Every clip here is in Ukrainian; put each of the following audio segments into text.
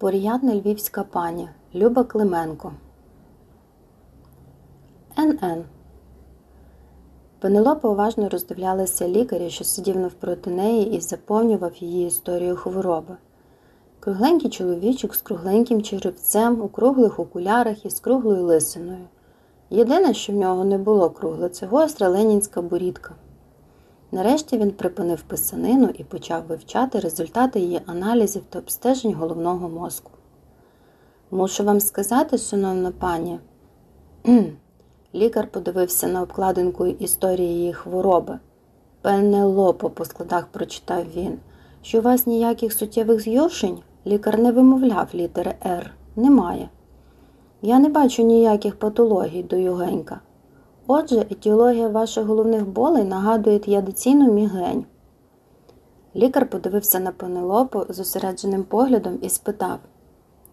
Порядна львівська пані Люба Клименко. НН. Пенелопа уважно роздивлялася лікаря, що сидів навпроти неї і заповнював її історію хвороби. Кругленький чоловічок з кругленьким черевцем, у круглих окулярах і з круглою лисиною. Єдине, що в нього не було кругле, це гостра ленінська борідка. Нарешті він припинив писанину і почав вивчати результати її аналізів та обстежень головного мозку. Мушу вам сказати, шановна пані, лікар подивився на обкладинку історії її хвороби. Пенелопо по складах прочитав він, що у вас ніяких суттєвих зйошень лікар не вимовляв літери Р. Немає. Я не бачу ніяких патологій до Югенька. Отже, етіологія ваших головних болей нагадує ядиційну мігрень. Лікар подивився на Пенелопу зосередженим поглядом і спитав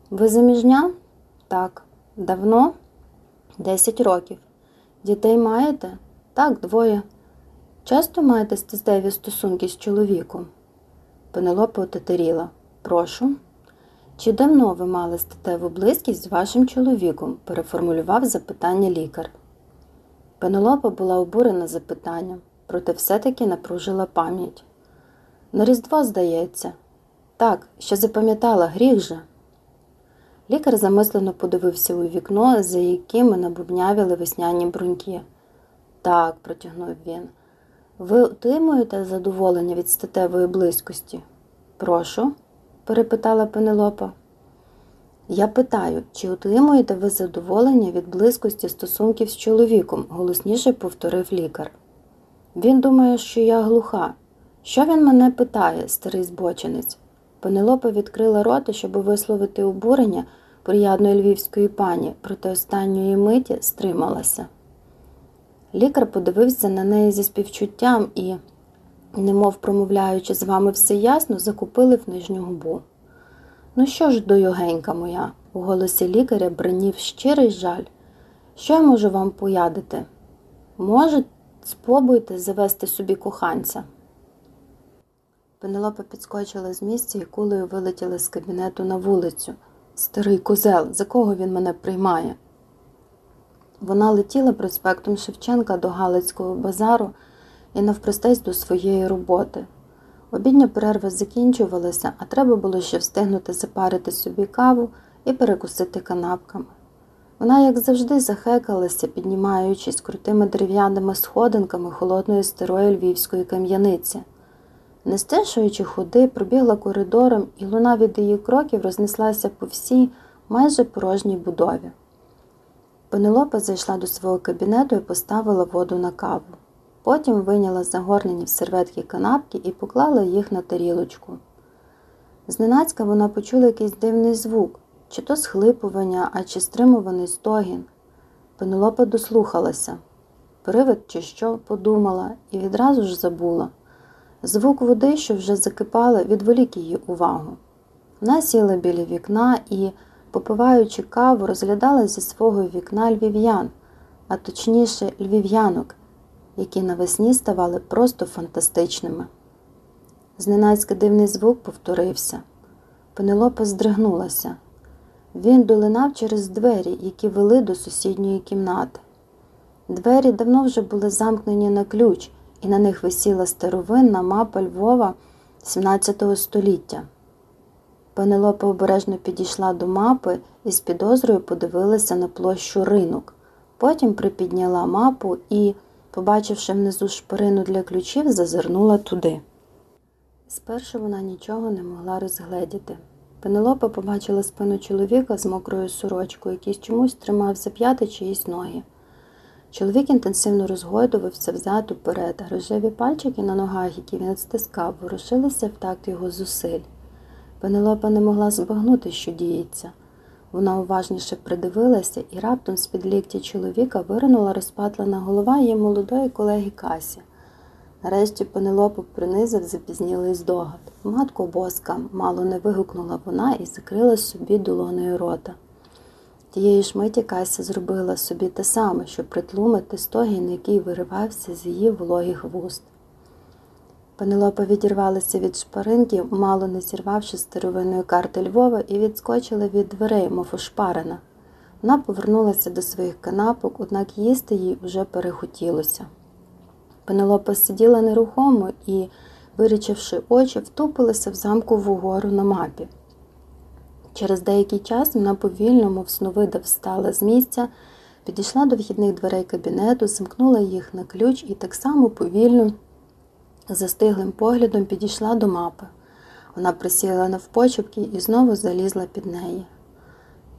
Ви заміжня? Так. Давно? Десять років. Дітей маєте? Так, двоє. Часто маєте статеві стосунки з чоловіком? Пенелопа отетеріла. Прошу. Чи давно ви мали статеву близькість з вашим чоловіком? переформулював запитання лікар. Пенелопа була обурена запитанням, проте все-таки напружила пам'ять. На Різдво, здається, так, що запам'ятала гріх же. Лікар замислено подивився у вікно, за якими набубнявіли весняні бруньки. Так, протягнув він. Ви отримуєте задоволення від статевої близькості? Прошу, перепитала Пенелопа. Я питаю, чи отримуєте ви задоволення від близькості стосунків з чоловіком, голосніше повторив лікар. Він думає, що я глуха. Що він мене питає, старий збочинець? Пенелопа відкрила рота, щоб висловити обурення приядної львівської пані, проте останньої миті стрималася. Лікар подивився на неї зі співчуттям і, немов промовляючи, з вами все ясно, закупили в нижню губу. Ну що ж, дойогенька моя, у голосі лікаря бринів щирий жаль. Що я можу вам поядити? Може, спробуйте завести собі коханця. Пенелопа підскочила з місця і кулею вилетіла з кабінету на вулицю. Старий козел, за кого він мене приймає? Вона летіла проспектом Шевченка до Галицького базару і навпростець до своєї роботи. Обідня перерва закінчувалася, а треба було ще встигнути запарити собі каву і перекусити канапками. Вона, як завжди, захекалася, піднімаючись крутими дерев'яними сходинками холодної старої львівської кам'яниці. Не стишуючи ходи, пробігла коридором, і луна від її кроків рознеслася по всій майже порожній будові. Пенелопа зайшла до свого кабінету і поставила воду на каву. Потім виняла загорнені в серветки канапки і поклала їх на тарілочку. Зненацька вона почула якийсь дивний звук, чи то схлипування, а чи стримуваний стогін. Пенелопа дослухалася. Привид, чи що, подумала, і відразу ж забула. Звук води, що вже закипала, відволік її увагу. Вона сіла біля вікна і, попиваючи каву, розглядала зі свого вікна львів'ян, а точніше львів'янок, які навесні ставали просто фантастичними. Зненацька дивний звук повторився. Пенелопа здригнулася. Він долинав через двері, які вели до сусідньої кімнати. Двері давно вже були замкнені на ключ, і на них висіла старовинна мапа Львова XVII століття. Пенелопа обережно підійшла до мапи і з підозрою подивилася на площу ринок. Потім припідняла мапу і, побачивши внизу шпирину для ключів, зазирнула туди. Спершу вона нічого не могла розгледіти. Пенелопа побачила спину чоловіка з мокрою сорочкою, який чомусь тримав за п'яти чиїсь ноги. Чоловік інтенсивно розгойдувався взад уперед, а рожеві пальчики на ногах, які він стискав, ворушилися в такт його зусиль. Пенелопа не могла збагнути, що діється. Вона уважніше придивилася і раптом з-під ліктя чоловіка виринула розпатлена голова її молодої колеги Касі. Нарешті Пенелопу принизив запізнілий здогад. Матко боска, мало не вигукнула вона і закрила собі долоною рота. Тієї ж миті Кася зробила собі те саме, щоб притлумити стогін, який виривався з її вологих вуст. Пенелопа відірвалася від шпаринки, мало не зірвавши старовинної карти Львова, і відскочила від дверей, мов ошпарена. Вона повернулася до своїх канапок, однак їсти їй уже перехотілося. Пенелопа сиділа нерухомо і, вирічивши очі, втупилася в замкову гору на мапі. Через деякий час вона повільно, мов сновида, встала з місця, підійшла до вхідних дверей кабінету, замкнула їх на ключ і так само повільно, застиглим поглядом підійшла до мапи. Вона присіла навпочепки і знову залізла під неї.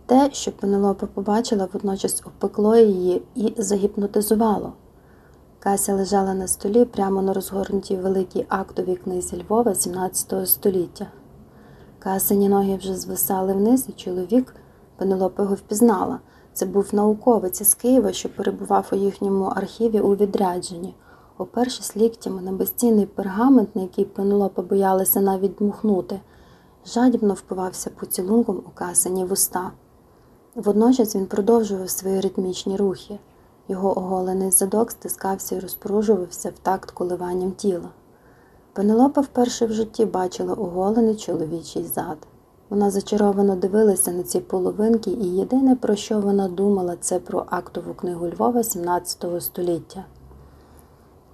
Те, що Пенелопа побачила, водночас опекло її і загіпнотизувало. Кася лежала на столі прямо на розгорнутій великій актовій книзі Львова XVII століття. Касині ноги вже звисали вниз, і чоловік Пенелопа його впізнала. Це був науковець із Києва, що перебував у їхньому архіві у відрядженні, опершись ліктями на безцінний пергамент, на який Пенелопа боялася навіть дмухнути, жадібно впивався поцілунком у касині вуста. Водночас він продовжував свої ритмічні рухи. Його оголений задок стискався і розпружувався в такт коливанням тіла. Пенелопа вперше в житті бачила оголений чоловічий зад. Вона зачаровано дивилася на ці половинки, і єдине, про що вона думала, це про актову книгу Львова XVII століття.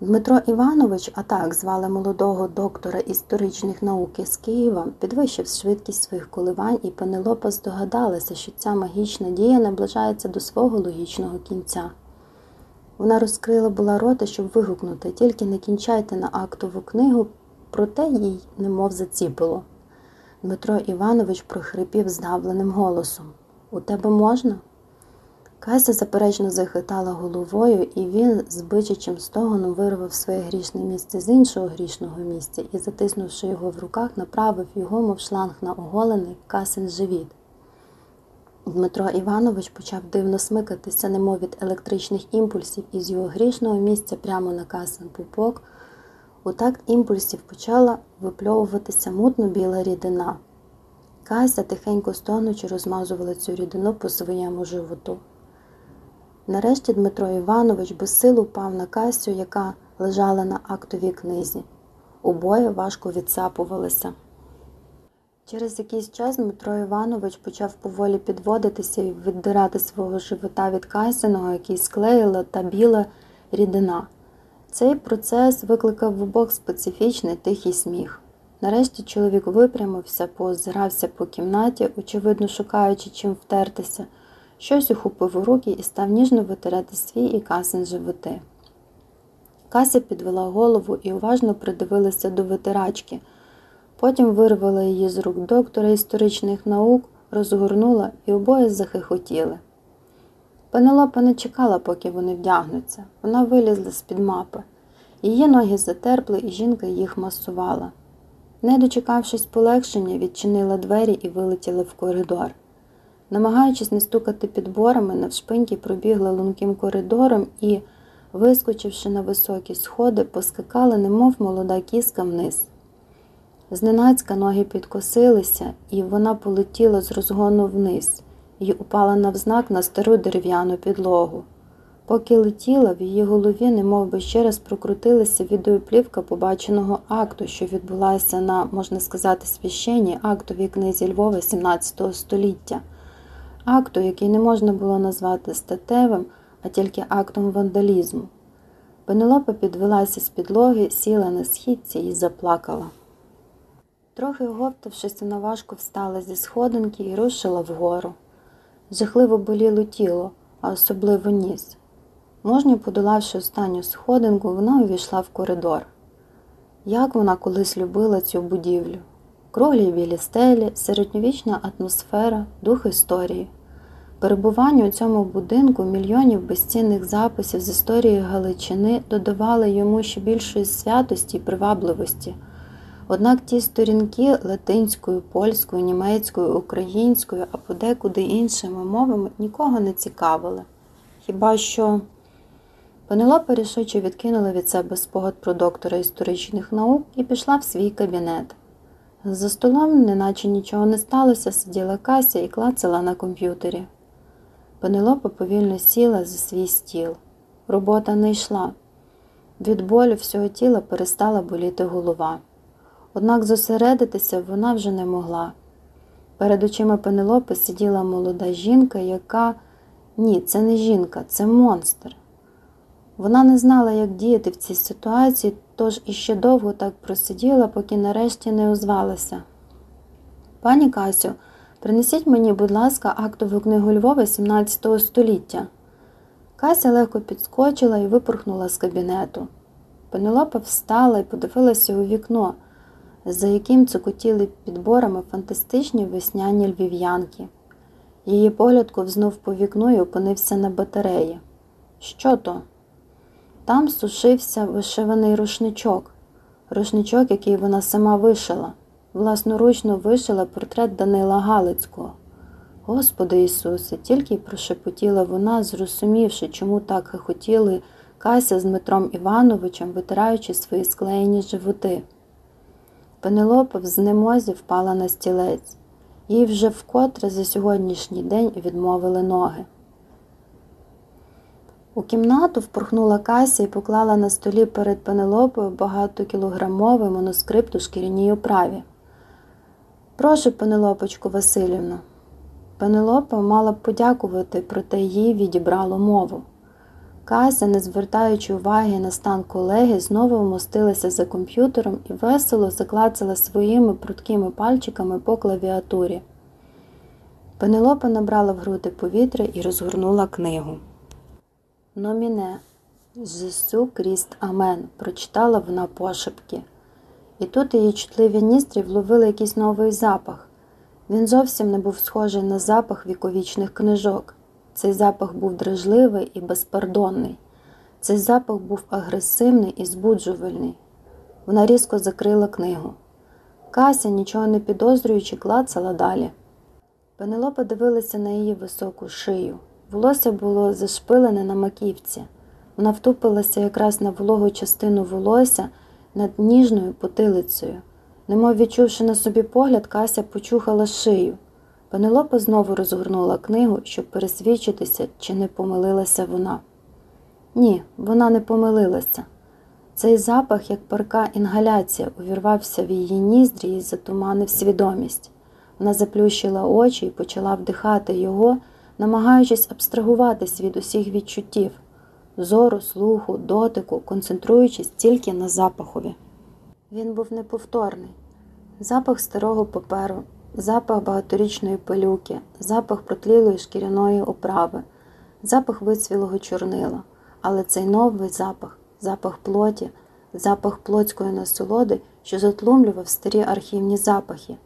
Дмитро Іванович, а так звали молодого доктора історичних наук з Києва, підвищив швидкість своїх коливань, і Пенелопа здогадалася, що ця магічна дія наближається до свого логічного кінця. Вона розкрила була рота, щоб вигукнути, тільки не кінчайте на актову книгу, проте їй немов заціпило. Дмитро Іванович прохрипів здавленим голосом У тебе можна? Кася заперечно захитала головою, і він з бичачим стогоном вирвав своє грішне місце з іншого грішного місця і, затиснувши його в руках, направив його, мов шланг на оголений касин живіт. Дмитро Іванович почав дивно смикатися, немов від електричних імпульсів, із його грішного місця прямо на касин пупок. У такт імпульсів почала випльовуватися мутно біла рідина. Кася, тихенько стогнучи, розмазувала цю рідину по своєму животу. Нарешті Дмитро Іванович безсилу впав на Касю, яка лежала на актовій книзі. Обоє важко відсапувалися. Через якийсь час Дмитро Іванович почав поволі підводитися і віддирати свого живота від Касяного, який склеїла та біла рідина. Цей процес викликав в обох специфічний тихий сміх. Нарешті чоловік випрямився, поозирався по кімнаті, очевидно шукаючи чим втертися, щось ухопив у руки і став ніжно витирати свій і касин животи. Кася підвела голову і уважно придивилася до витирачки. Потім вирвала її з рук доктора історичних наук, розгорнула і обоє захихотіли. Пенелопа не чекала, поки вони вдягнуться. Вона вилізла з-під мапи. Її ноги затерпли, і жінка їх масувала. Не дочекавшись полегшення, відчинила двері і вилетіла в коридор. Намагаючись не стукати підборами, навшпиньки пробігла лунким коридором і, вискочивши на високі сходи, поскакала, немов молода кіска вниз. Зненацька ноги підкосилися, і вона полетіла з розгону вниз і упала навзнак на стару дерев'яну підлогу. Поки летіла, в її голові немов би ще раз прокрутилася відеоплівка побаченого акту, що відбулася на, можна сказати, священній актовій книзі Львова XVII століття, акту, який не можна було назвати статевим, а тільки актом вандалізму. Пенелопа підвелася з підлоги, сіла на східці і заплакала. Трохи оговтавшись, вона важко встала зі сходинки і рушила вгору. Жахливо боліло тіло, а особливо ніс. Можньо подолавши останню сходинку, вона увійшла в коридор. Як вона колись любила цю будівлю, круглі білі стелі, середньовічна атмосфера, дух історії. Перебування у цьому будинку мільйонів безцінних записів з історії Галичини додавали йому ще більшої святості і привабливості. Однак ті сторінки латинською, польською, німецькою, українською, а подекуди іншими мовами нікого не цікавили. Хіба що Пенелопа рішуче відкинула від себе спогад про доктора історичних наук і пішла в свій кабінет. За столом, неначе нічого не сталося, сиділа Кася і клацала на комп'ютері. Пенелопа повільно сіла за свій стіл. Робота не йшла. Від болю всього тіла перестала боліти голова. Однак зосередитися вона вже не могла. Перед очима Пенелопи сиділа молода жінка, яка ні, це не жінка, це монстр. Вона не знала, як діяти в цій ситуації, тож іще довго так просиділа, поки нарешті не озвалася. Пані Касю, принесіть мені, будь ласка, актову книгу Львова 17 століття. Кася легко підскочила і випорхнула з кабінету. Пенелопа встала і подивилася у вікно, за яким цокотіли підборами фантастичні весняні львів'янки. Її погляд ковзнув по вікну і опинився на батареї. Що то? Там сушився вишиваний рушничок, рушничок, який вона сама вишила, власноручно вишила портрет Данила Галицького. Господи Ісусе, тільки прошепотіла вона, зрозумівши, чому так хихотіли Кася з Дмитром Івановичем, витираючи свої склеєні животи. Пенелопа в знемозі впала на стілець. Їй вже вкотре за сьогоднішній день відмовили ноги. У кімнату впорхнула Кася і поклала на столі перед Пенелопою багатокілограмовий манускрипт у шкіряній оправі. Прошу, Пенелопочку Васильівну. Пенелопа мала б подякувати, проте їй відібрало мову. Кася, не звертаючи уваги на стан колеги, знову вмостилася за комп'ютером і весело заклацала своїми пруткими пальчиками по клавіатурі. Пенелопа набрала в груди повітря і розгорнула книгу. Номіне Жесу Кріст Амен, прочитала вона пошепки. І тут її чутливі ніздрі вловили якийсь новий запах. Він зовсім не був схожий на запах віковічних книжок. Цей запах був дражливий і безпардонний. Цей запах був агресивний і збуджувальний. Вона різко закрила книгу. Кася, нічого не підозрюючи, клацала далі. Пенелопа дивилася на її високу шию. Волосся було зашпилене на маківці. Вона втупилася якраз на вологу частину волосся над ніжною потилицею. Немов відчувши на собі погляд, Кася почухала шию. Пенелопа знову розгорнула книгу, щоб пересвідчитися, чи не помилилася вона. Ні, вона не помилилася. Цей запах, як парка інгаляція, увірвався в її ніздрі і затуманив свідомість. Вона заплющила очі і почала вдихати його, намагаючись абстрагуватись від усіх відчуттів зору, слуху, дотику, концентруючись тільки на запахові. Він був неповторний. Запах старого паперу, запах багаторічної пилюки, запах протлілої шкіряної оправи, запах вицвілого чорнила, але цей новий запах, запах плоті, запах плотської насолоди, що затлумлював старі архівні запахи.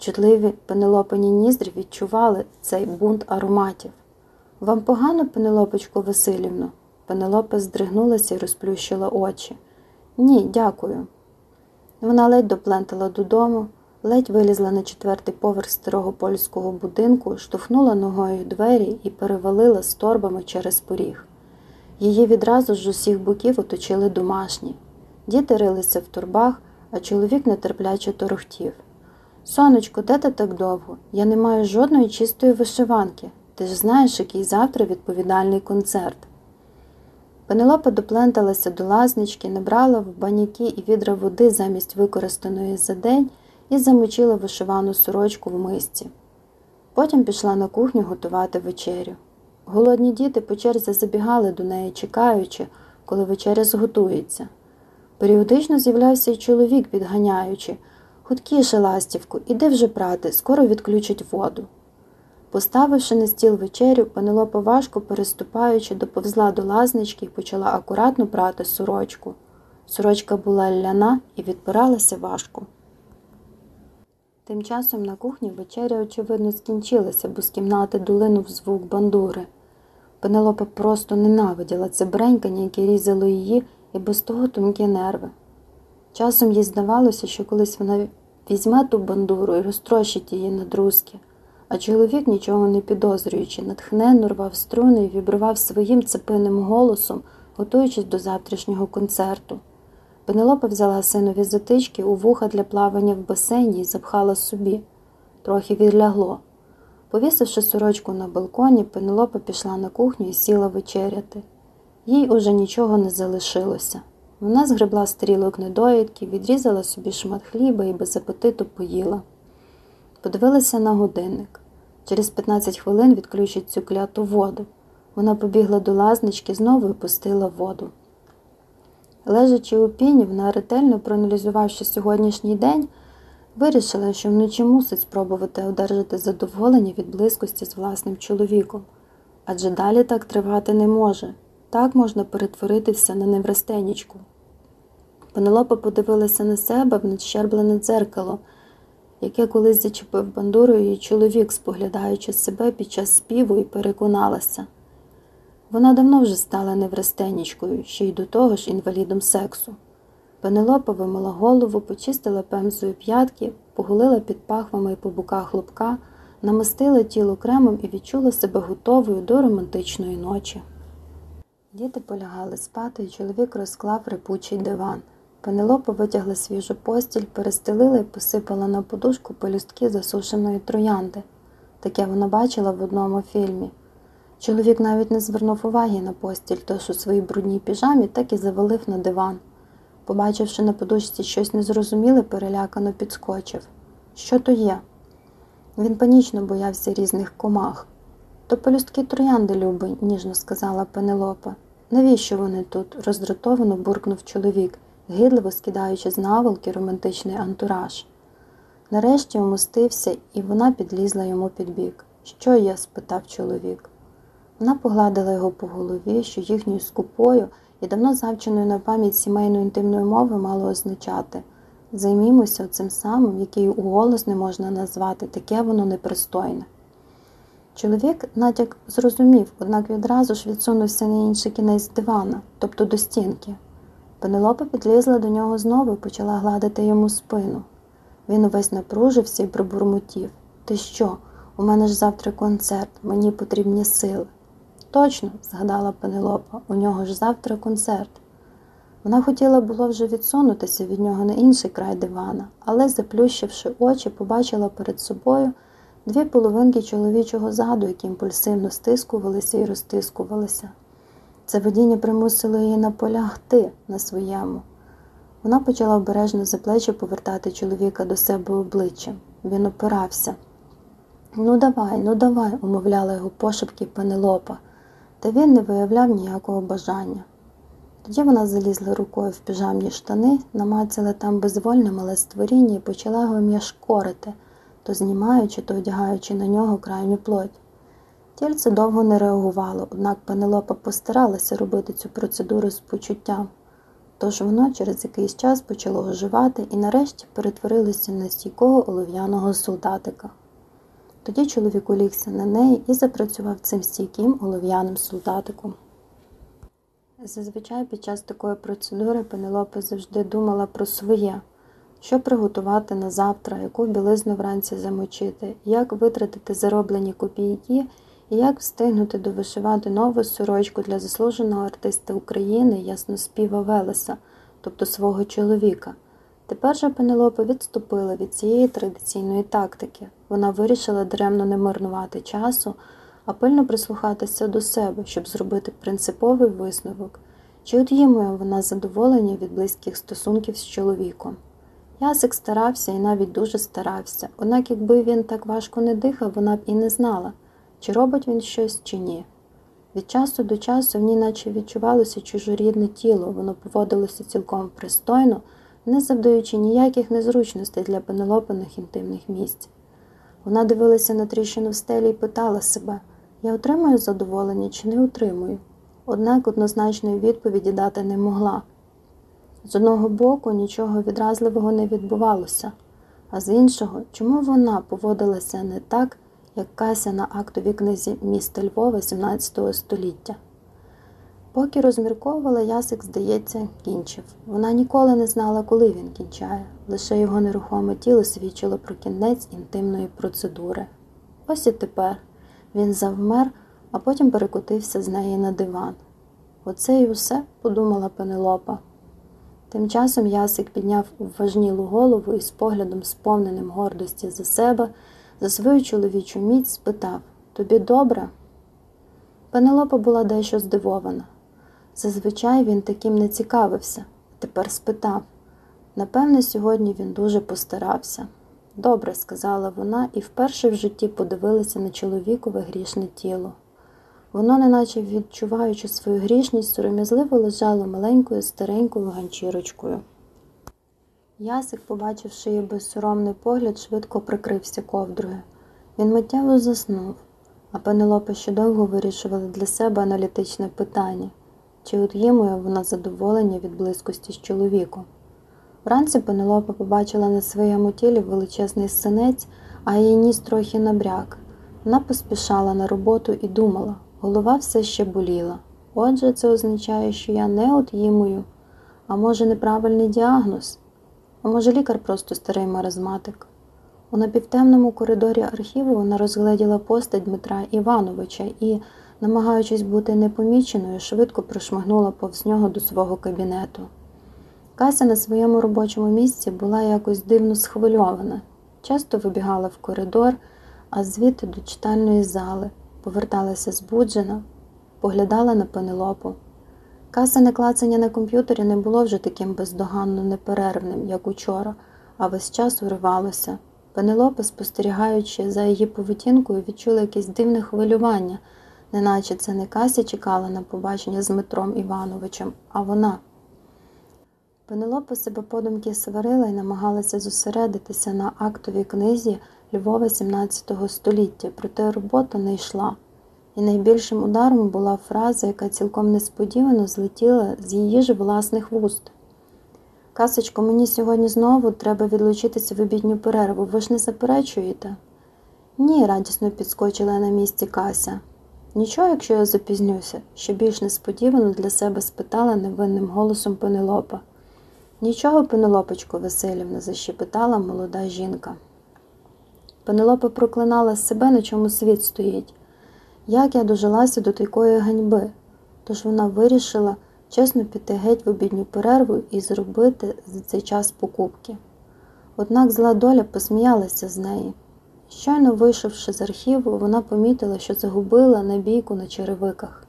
Чутливі пенелопані ніздрі відчували цей бунт ароматів. Вам погано, Пенелопочко Васильівно? Пенелопа здригнулася і розплющила очі. Ні, дякую. Вона ледь доплентала додому, ледь вилізла на четвертий поверх старого польського будинку, штовхнула ногою двері і перевалила з торбами через поріг. Її відразу з усіх боків оточили домашні. Діти рилися в турбах, а чоловік нетерпляче торохтів. Сонечко, де ти так довго? Я не маю жодної чистої вишиванки. Ти ж знаєш, який завтра відповідальний концерт. Пенелопа допленталася до лазнички, набрала в баняки і відра води замість використаної за день і замочила вишивану сорочку в мисці. Потім пішла на кухню готувати вечерю. Голодні діти по черзі забігали до неї, чекаючи, коли вечеря зготується. Періодично з'являвся й чоловік, підганяючи Хуткіше, ластівку, іди вже прати, скоро відключать воду. Поставивши на стіл вечерю, Пенелопа важко переступаючи, доповзла до лазнички і почала акуратно прати сорочку. Сорочка була ляна і відпиралася важко. Тим часом на кухні вечеря, очевидно, скінчилася, бо з кімнати долинув звук бандури. Пенелопа просто ненавиділа це бренькання, яке різало її і без того тонкі нерви. Часом їй здавалося, що колись вона візьме ту бандуру і розтрощить її на друзки, а чоловік, нічого не підозрюючи, натхненно рвав струни і вібрував своїм цепиним голосом, готуючись до завтрашнього концерту. Пенелопа взяла синові затички у вуха для плавання в басейні і запхала собі. Трохи відлягло. Повісивши сорочку на балконі, Пенелопа пішла на кухню і сіла вечеряти. Їй уже нічого не залишилося. Вона згребла стрілок недоїдки, відрізала собі шмат хліба і без апетиту поїла. Подивилася на годинник. Через 15 хвилин відключить цю кляту воду. Вона побігла до лазнички, знову і пустила воду. Лежачи у піні, вона ретельно проаналізувавши сьогоднішній день, вирішила, що вночі мусить спробувати одержати задоволення від близькості з власним чоловіком. Адже далі так тривати не може. Так можна перетворитися на неврастенічку. Пенелопа подивилася на себе в надщерблене дзеркало, яке колись зачепив бандурою її чоловік, споглядаючи себе під час співу, і переконалася. Вона давно вже стала неврастенічкою, ще й до того ж інвалідом сексу. Пенелопа вимила голову, почистила пемзою п'ятки, погулила під пахвами і по боках лобка, намастила тіло кремом і відчула себе готовою до романтичної ночі. Діти полягали спати, і чоловік розклав репучий диван. Пенелопа витягла свіжу постіль, перестелила і посипала на подушку пелюстки засушеної троянди. Таке вона бачила в одному фільмі. Чоловік навіть не звернув уваги на постіль, тож у своїй брудній піжамі так і завалив на диван. Побачивши на подушці щось незрозуміле, перелякано підскочив. Що то є? Він панічно боявся різних комах. То пелюстки троянди, любий, ніжно сказала Пенелопа. Навіщо вони тут? роздратовано буркнув чоловік, гидливо скидаючи з наволки романтичний антураж. Нарешті умостився, і вона підлізла йому під бік. Що є? спитав чоловік. Вона погладила його по голові, що їхньою скупою і давно завченою на пам'ять сімейної інтимної мови мало означати займімося цим самим, який уголос не можна назвати, таке воно непристойне. Чоловік натяк зрозумів, однак відразу ж відсунувся на інший кінець дивана, тобто до стінки. Пенелопа підлізла до нього знову і почала гладити йому спину. Він увесь напружився і пробурмотів. Ти що? У мене ж завтра концерт, мені потрібні сили. Точно, згадала Пенелопа, у нього ж завтра концерт. Вона хотіла було вже відсунутися від нього на інший край дивана, але, заплющивши очі, побачила перед собою дві половинки чоловічого заду, які імпульсивно стискувалися і розтискувалися. Це видіння примусило її наполягти на своєму. Вона почала обережно за плечі повертати чоловіка до себе обличчям. Він опирався. Ну, давай, ну давай, умовляла його пошепки Пенелопа, та він не виявляв ніякого бажання. Тоді вона залізла рукою в піжамні штани, намацала там безвольне мале створіння і почала його м'яшкорити, то знімаючи, то одягаючи на нього крайню плоть. Тільце довго не реагувало, однак Пенелопа постаралася робити цю процедуру з почуттям. Тож воно через якийсь час почало оживати і нарешті перетворилося на стійкого олов'яного солдатика. Тоді чоловік улігся на неї і запрацював цим стійким олов'яним солдатиком. Зазвичай під час такої процедури Пенелопа завжди думала про своє, що приготувати на завтра, яку білизну вранці замочити, як витратити зароблені копійки і як встигнути довишивати нову сорочку для заслуженого артиста України Ясноспіва Велеса, тобто свого чоловіка. Тепер же Пенелопа відступила від цієї традиційної тактики. Вона вирішила даремно не марнувати часу, а пильно прислухатися до себе, щоб зробити принциповий висновок, чи отримує вона задоволення від близьких стосунків з чоловіком. Ясик старався і навіть дуже старався, однак, якби він так важко не дихав, вона б і не знала, чи робить він щось, чи ні. Від часу до часу в ній наче відчувалося чужорідне тіло, воно поводилося цілком пристойно, не завдаючи ніяких незручностей для пенелопиних інтимних місць. Вона дивилася на тріщину в стелі і питала себе я отримую задоволення чи не отримую, однак однозначної відповіді дати не могла. З одного боку нічого відразливого не відбувалося, а з іншого, чому вона поводилася не так, як Кася на актовій книзі міста Львова XVII століття. Поки розмірковувала, ясик, здається, кінчив. Вона ніколи не знала, коли він кінчає, лише його нерухоме тіло свідчило про кінець інтимної процедури. Ось і тепер він завмер, а потім перекотився з неї на диван. Оце й усе, подумала Пенелопа. Тим часом Ясик підняв уважнілу голову і з поглядом, сповненим гордості за себе, за свою чоловічу міць, спитав Тобі добре? Пенелопа була дещо здивована. Зазвичай він таким не цікавився. Тепер спитав. Напевне, сьогодні він дуже постарався. Добре, сказала вона, і вперше в житті подивилася на чоловікове грішне тіло. Воно, неначе відчуваючи свою грішність, сором'язливо лежало маленькою старенькою ганчірочкою. Ясик, побачивши її безсоромний погляд, швидко прикрився ковдрою. Він миттєво заснув, а Пенелопа ще довго вирішувала для себе аналітичне питання, чи отримує вона задоволення від близькості з чоловіком. Вранці Пенелопа побачила на своєму тілі величезний синець, а її ніс трохи набряк. Вона поспішала на роботу і думала, голова все ще боліла. Отже, це означає, що я не от'їмую, а може, неправильний діагноз, а може, лікар просто старий маразматик. У напівтемному коридорі архіву вона розгледіла постать Дмитра Івановича і, намагаючись бути непоміченою, швидко прошмагнула повз нього до свого кабінету. Кася на своєму робочому місці була якось дивно схвильована, часто вибігала в коридор, а звідти до читальної зали, поверталася збуджена, поглядала на пенелопу. Касине клацання на комп'ютері не було вже таким бездоганно неперервним, як учора, а весь час уривалося. Пенелопа, спостерігаючи за її поведінкою, відчула якесь дивне хвилювання, неначе це не Кася чекала на побачення з Дмитром Івановичем, а вона. Пенелопа себе подумки сварила і намагалася зосередитися на актовій книзі Львова XVII століття, проте робота не йшла. І найбільшим ударом була фраза, яка цілком несподівано злетіла з її ж власних вуст. Касочко, мені сьогодні знову треба відлучитися в обідню перерву. Ви ж не заперечуєте? Ні, радісно підскочила на місці Кася. Нічого, якщо я запізнюся, ще більш несподівано для себе спитала невинним голосом Пенелопа. Нічого, Пенелопочко Васильівна, защепитала молода жінка. Пенелопа проклинала себе, на чому світ стоїть. Як я дожилася до такої ганьби, тож вона вирішила чесно піти геть в обідню перерву і зробити за цей час покупки. Однак зла доля посміялася з неї. Щойно вийшовши з архіву, вона помітила, що загубила набійку на черевиках.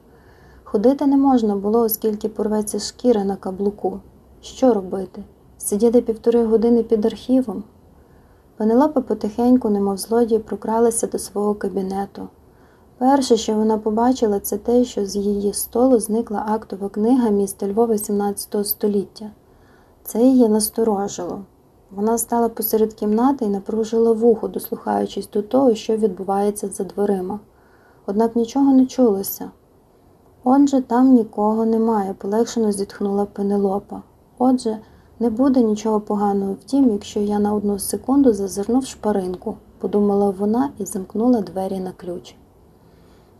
Ходити не можна було, оскільки порветься шкіра на каблуку. Що робити? Сидіти півтори години під архівом? Пенелопа потихеньку, немов злодій, прокралася до свого кабінету. Перше, що вона побачила, це те, що з її столу зникла актова книга міста Львова XVII століття. Це її насторожило. Вона стала посеред кімнати і напружила вухо, дослухаючись до того, що відбувається за дверима. Однак нічого не чулося. Отже, там нікого немає, полегшено зітхнула Пенелопа. Отже, не буде нічого поганого в тім, якщо я на одну секунду зазирну в шпаринку, подумала вона і замкнула двері на ключ.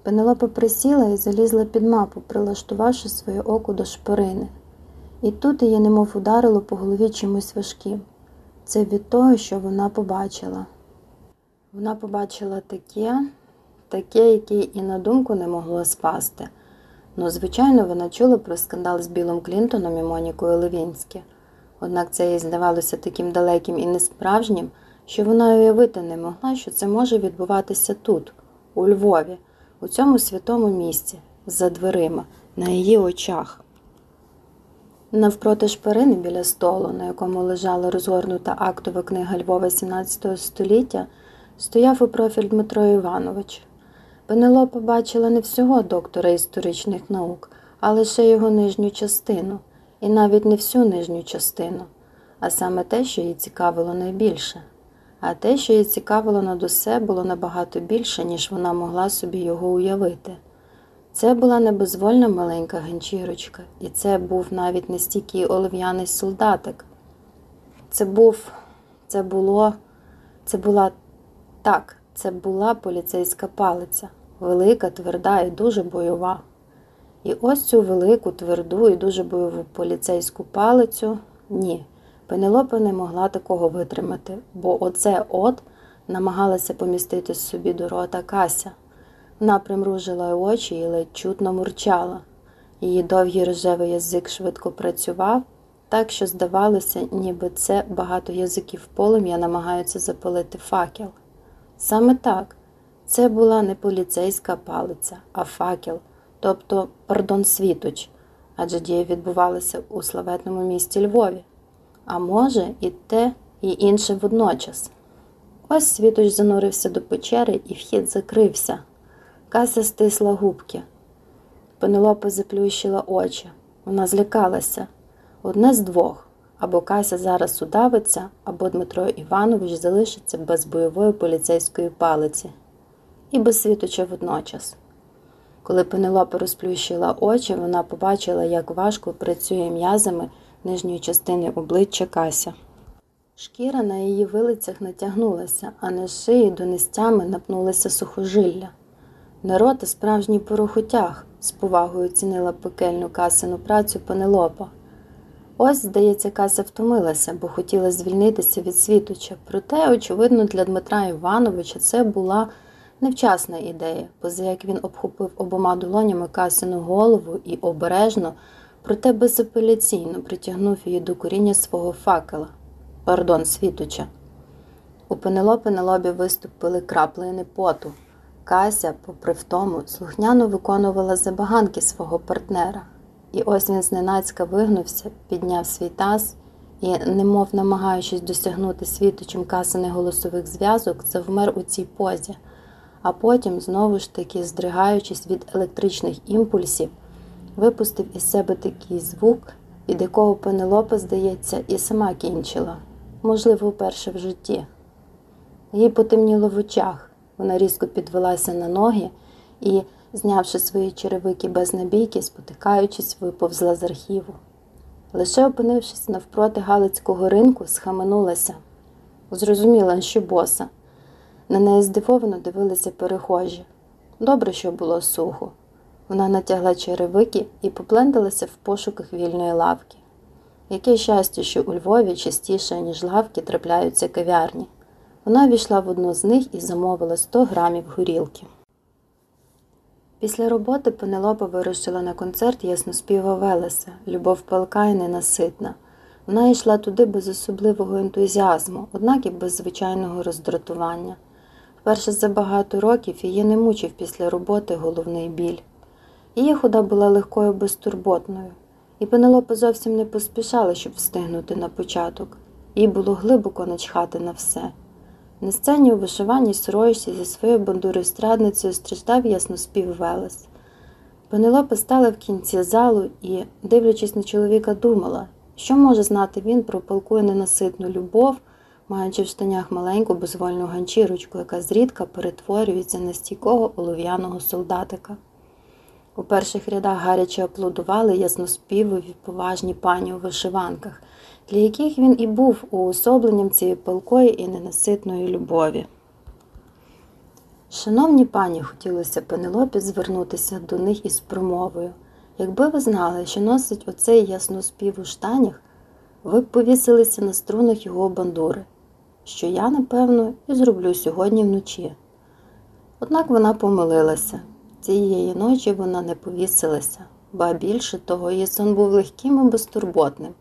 Пенелопа присіла і залізла під мапу, прилаштувавши своє око до шпарини. І тут її немов ударило по голові чимось важким. Це від того, що вона побачила. Вона побачила таке, таке, яке і на думку не могло спасти. Ну, звичайно, вона чула про скандал з Білом Клінтоном і Монікою Левінські. Однак це їй здавалося таким далеким і несправжнім, що вона уявити не могла, що це може відбуватися тут, у Львові, у цьому святому місці, за дверима, на її очах. Навпроти шпарини біля столу, на якому лежала розгорнута актова книга Львова XVII століття, стояв у профіль Дмитро Іванович. Пенелопа бачила не всього доктора історичних наук, а лише його нижню частину, і навіть не всю нижню частину, а саме те, що її цікавило найбільше. А те, що її цікавило над усе, було набагато більше, ніж вона могла собі його уявити. Це була не безвольна маленька ганчірочка, і це був навіть не стільки олив'яний солдатик. Це був, це було, це була так, це була поліцейська палиця, велика, тверда і дуже бойова. І ось цю велику, тверду і дуже бойову поліцейську палицю ні, Пенелопа не могла такого витримати, бо оце от намагалася помістити собі до рота Кася. Вона примружила очі і ледь чутно мурчала. Її довгий рожевий язик швидко працював, так що здавалося, ніби це багато язиків полум'я намагаються запалити факел. Саме так, це була не поліцейська палиця, а факел, тобто, пардон, світоч. адже дія відбувалася у славетному місті Львові, а може, і те, і інше водночас. Ось світоч занурився до печери, і вхід закрився. Кася стисла губки. Пенелопа заплющила очі. Вона злякалася. Одне з двох або Кася зараз удавиться, або Дмитро Іванович залишиться без бойової поліцейської палиці і без світоча водночас. Коли Пенелопа розплющила очі, вона побачила, як важко працює м'язами нижньої частини обличчя Кася. Шкіра на її вилицях натягнулася, а на шиї до нестями напнулися сухожилля. Народ справжній порохотяг, з повагою оцінила пекельну касину працю Пенелопа. Ось, здається, Кася втомилася, бо хотіла звільнитися від світоча. Проте, очевидно, для Дмитра Івановича це була невчасна ідея, поза як він обхопив обома долонями Касину голову і обережно, проте безапеляційно притягнув її до коріння свого факела пардон, світоча. У Пенелопи на лобі виступили краплини поту. Кася, попри втому, слухняно виконувала забаганки свого партнера. І ось він зненацька вигнувся, підняв свій таз і, немов намагаючись досягнути світочем касаних голосових зв'язок, завмер у цій позі, а потім, знову ж таки, здригаючись від електричних імпульсів, випустив із себе такий звук, від якого Пенелопа, здається, і сама кінчила, можливо, вперше в житті. Їй потемніло в очах, вона різко підвелася на ноги і, знявши свої черевики без набійки, спотикаючись, виповзла з архіву. Лише опинившись навпроти Галицького ринку, схаменулася. Зрозуміла, що боса. На неї здивовано дивилися перехожі. Добре, що було сухо. Вона натягла черевики і попленталася в пошуках вільної лавки. Яке щастя, що у Львові частіше, ніж лавки, трапляються кав'ярні. Вона війшла в одну з них і замовила 100 грамів горілки. Після роботи Пенелопа вирушила на концерт ясноспіва Велеса, любов палка і ненаситна. Вона йшла туди без особливого ентузіазму, однак і без звичайного роздратування. Вперше за багато років її не мучив після роботи головний біль. Її хода була легкою безтурботною, і Пенелопа зовсім не поспішала, щоб встигнути на початок. Їй було глибоко начхати на все. На сцені у вишиваній сорочці зі своєю бандурою-страдницею страждав ясноспів Велес. Пенелопа стала в кінці залу і, дивлячись на чоловіка, думала, що може знати він про палку і ненаситну любов, маючи в штанях маленьку безвольну ганчірочку, яка зрідка перетворюється на стійкого олов'яного солдатика. У перших рядах гаряче аплодували ясноспівові поважні пані у вишиванках, для яких він і був уособленням цієї палкої і ненаситної любові. Шановні пані, хотілося Пенелопі звернутися до них із промовою. Якби ви знали, що носить оцей ясноспів у штанях, ви б повісилися на струнах його бандури, що я, напевно, і зроблю сьогодні вночі. Однак вона помилилася. Цієї ночі вона не повісилася, ба більше того, її сон був легким і безтурботним.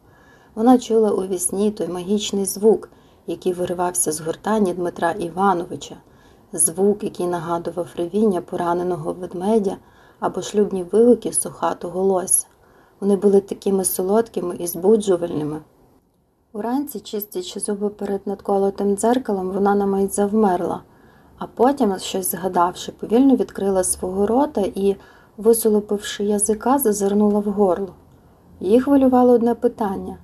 Вона чула у вісні той магічний звук, який виривався з гортані Дмитра Івановича, звук, який нагадував ревіння пораненого ведмедя або шлюбні вигуки сухатого лося. Вони були такими солодкими і збуджувальними. Уранці, чистячи зуби перед надколотим дзеркалом, вона на мить завмерла а потім, щось згадавши, повільно відкрила свого рота і, висолопивши язика, зазирнула в горло. Її хвилювало одне питання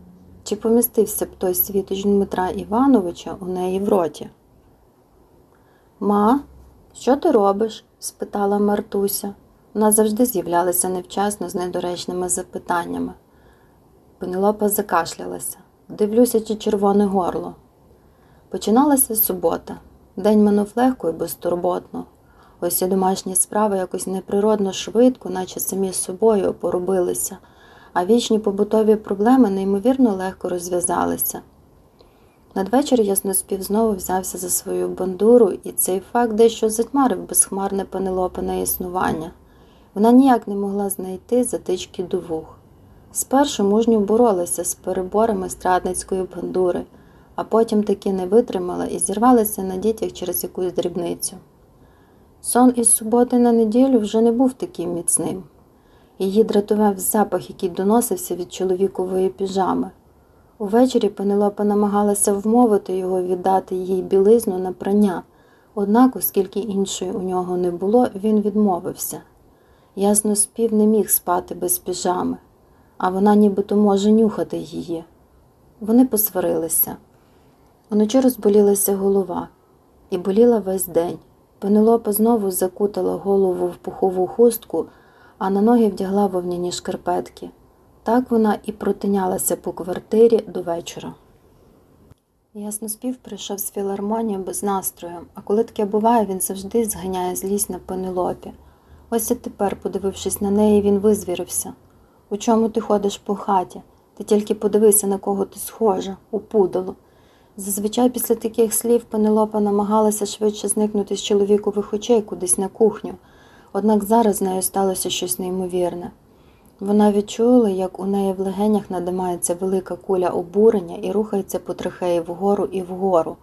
чи помістився б той світоч Дмитра Івановича у неї в роті? Ма, що ти робиш? спитала Мартуся. Вона завжди з'являлася невчасно з недоречними запитаннями. Пенелопа закашлялася. Дивлюся, чи червоне горло. Починалася субота. День минув легко і безтурботно. Ось і домашні справи якось неприродно швидко, наче самі з собою поробилися, а вічні побутові проблеми неймовірно легко розв'язалися. Надвечір ясноспів знову взявся за свою бандуру, і цей факт дещо затьмарив безхмарне пенелопине існування. Вона ніяк не могла знайти затички до вух. Спершу мужньо боролася з переборами страдницької бандури а потім таки не витримала і зірвалася на дітях через якусь дрібницю. Сон із суботи на неділю вже не був таким міцним. Її дратував запах, який доносився від чоловікової піжами. Увечері Пенелопа намагалася вмовити його віддати їй білизну на прання, однак, оскільки іншої у нього не було, він відмовився. Ясно спів не міг спати без піжами, а вона нібито може нюхати її. Вони посварилися. Уночі розболілася голова, і боліла весь день. Пенелопа знову закутала голову в пухову хустку, а на ноги вдягла вовняні шкарпетки. Так вона і протинялася по квартирі до вечора. Ясноспів прийшов з філармонії без настрою, а коли таке буває, він завжди зганяє злість на пенелопі. Ось і тепер, подивившись на неї, він визвірився. У чому ти ходиш по хаті? Ти тільки подивися, на кого ти схожа, у пудолу. Зазвичай після таких слів Пенелопа намагалася швидше зникнути з чоловікових очей кудись на кухню, однак зараз з нею сталося щось неймовірне. Вона відчула, як у неї в легенях надимається велика куля обурення і рухається по трахеї вгору і вгору,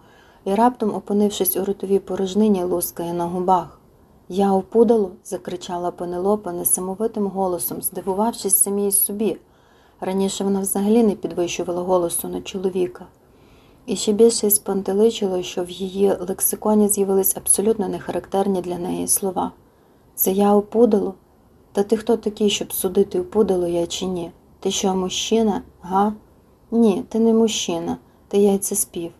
і раптом, опинившись у ротовій порожнині, лускає на губах. Я опудало, закричала Пенелопа несамовитим голосом, здивувавшись самій собі. Раніше вона взагалі не підвищувала голосу на чоловіка. І ще більше спантеличило, що в її лексиконі з'явились абсолютно нехарактерні для неї слова. Це я опудало? Та ти хто такий, щоб судити, опудало я чи ні? Ти що, мужчина, га? Ні, ти не мужчина, ти яйцеспів.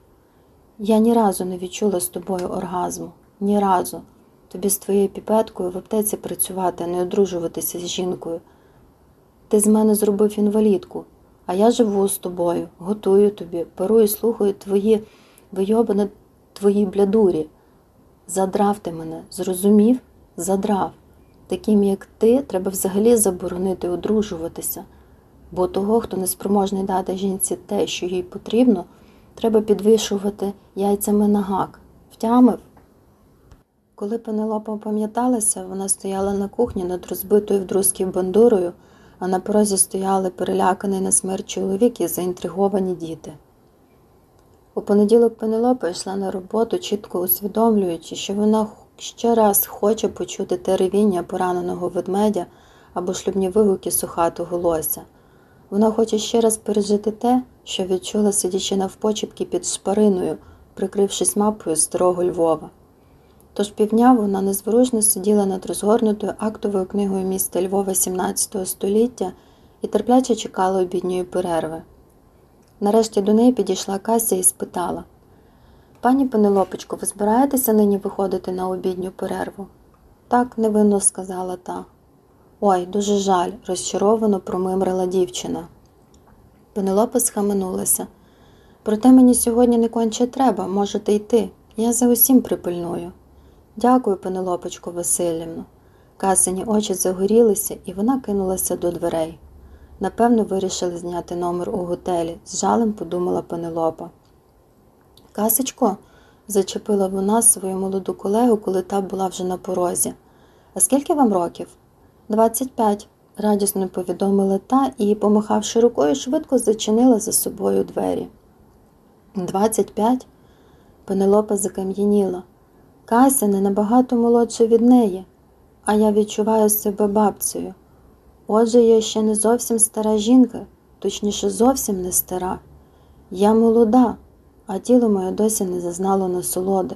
Я ні разу не відчула з тобою оргазму. Ні разу. Тобі з твоєю піпеткою в аптеці працювати, а не одружуватися з жінкою. Ти з мене зробив інвалідку, а я живу з тобою, готую тобі, перу і слухаю твої вийобане твої блядурі. Задрав ти мене, зрозумів? Задрав. Таким, як ти, треба взагалі заборонити одружуватися, бо того, хто не спроможний дати жінці те, що їй потрібно, треба підвішувати яйцями на гак. Втямив? Коли Пенелопа опам'яталася, вона стояла на кухні над розбитою вдрузків бандурою, а на порозі стояли переляканий на смерть чоловік і заінтриговані діти. У понеділок Пенелопа йшла на роботу, чітко усвідомлюючи, що вона ще раз хоче почути те ревіння пораненого ведмедя або шлюбні вигуки сухатого лося. Вона хоче ще раз пережити те, що відчула, сидячи навпочіпки під шпариною, прикрившись мапою старого Львова. Тож півдня вона незворушно сиділа над розгорнутою актовою книгою міста Львова XVII століття і терпляче чекала обідньої перерви. Нарешті до неї підійшла Кася і спитала Пані Пенелопочко, ви збираєтеся нині виходити на обідню перерву? Так, невинно сказала та. Ой, дуже жаль, розчаровано промимрила дівчина. Пенелопа схаменулася. Проте мені сьогодні не конче треба, можете йти. Я за усім припильную. Дякую, Пенелопочко Васильівну. Касині очі загорілися, і вона кинулася до дверей. Напевно, вирішили зняти номер у готелі, з жалем подумала Пенелопа. Касечко, зачепила вона свою молоду колегу, коли та була вже на порозі. А скільки вам років? Двадцять п'ять, радісно повідомила та і, помахавши рукою, швидко зачинила за собою двері. Двадцять п'ять? Пенелопа закам'яніла. Кася не набагато молодша від неї, а я відчуваю себе бабцею. Отже, я ще не зовсім стара жінка, точніше, зовсім не стара. Я молода, а тіло моє досі не зазнало насолоди.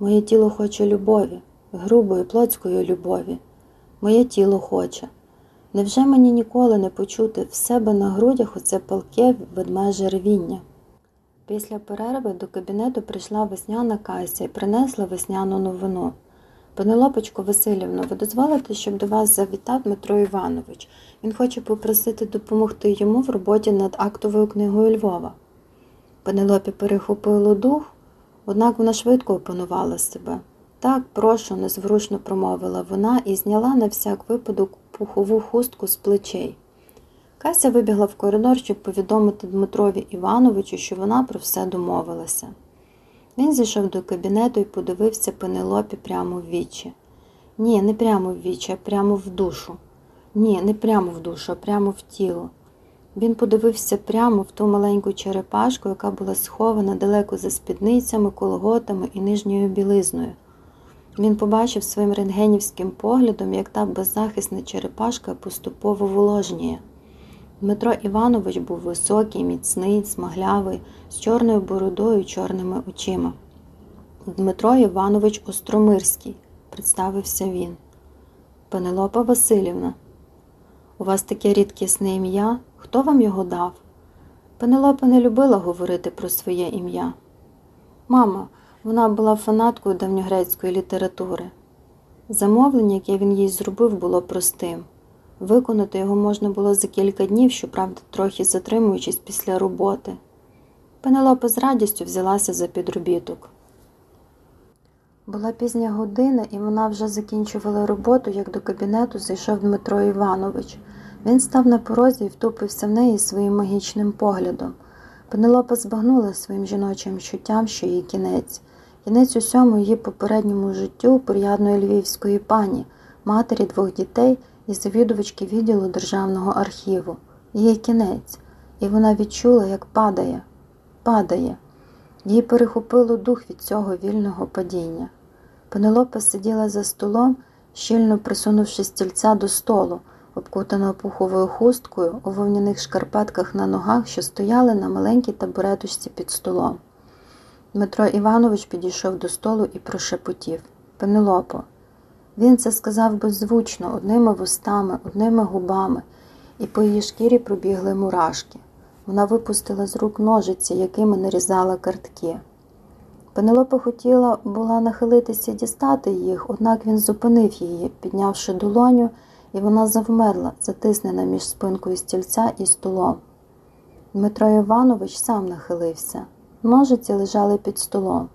Моє тіло хоче любові, грубої, плотської любові. Моє тіло хоче. Невже мені ніколи не почути в себе на грудях оце палке ведмеже ревіння? Після перерви до кабінету прийшла весняна Кася і принесла весняну новину. Пенелопочко Васильівно, ви дозволите, щоб до вас завітав Дмитро Іванович. Він хоче попросити допомогти йому в роботі над актовою книгою Львова. Пенелопі перехопило дух, однак вона швидко опанувала себе. Так, прошу, незворушно промовила вона і зняла на всяк випадок пухову хустку з плечей. Кася вибігла в коридор, щоб повідомити Дмитрові Івановичу, що вона про все домовилася. Він зайшов до кабінету і подивився Пенелопі прямо в вічі. Ні, не прямо в вічі, а прямо в душу. Ні, не прямо в душу, а прямо в тіло. Він подивився прямо в ту маленьку черепашку, яка була схована далеко за спідницями, колготами і нижньою білизною. Він побачив своїм рентгенівським поглядом, як та беззахисна черепашка поступово воложніє. Дмитро Іванович був високий, міцний, смаглявий, з чорною бородою і чорними очима. Дмитро Іванович Остромирський, представився він. Пенелопа Васильівна, у вас таке рідкісне ім'я. Хто вам його дав? Пенелопа не любила говорити про своє ім'я. Мама, вона була фанаткою давньогрецької літератури. Замовлення, яке він їй зробив, було простим. Виконати його можна було за кілька днів, щоправда, трохи затримуючись після роботи. Пенелопа з радістю взялася за підробіток. Була пізня година, і вона вже закінчувала роботу, як до кабінету зайшов Дмитро Іванович. Він став на порозі і втупився в неї своїм магічним поглядом. Пенелопа збагнула своїм жіночим чуттям, що її кінець, кінець усьому її попередньому життю порядної львівської пані, матері двох дітей і завідувачки відділу державного архіву. Її кінець, і вона відчула, як падає, падає. Їй перехопило дух від цього вільного падіння. Пенелопа сиділа за столом, щільно присунувши стільця до столу, обкутана пуховою хусткою у вовняних шкарпетках на ногах, що стояли на маленькій табуреточці під столом. Дмитро Іванович підійшов до столу і прошепотів Пенелопо. Він це сказав беззвучно, одними вустами, одними губами, і по її шкірі пробігли мурашки. Вона випустила з рук ножиці, якими нарізала картки. Пенелопа хотіла була нахилитися і дістати їх, однак він зупинив її, піднявши долоню, і вона завмерла, затиснена між спинкою стільця і столом. Дмитро Іванович сам нахилився. Ножиці лежали під столом.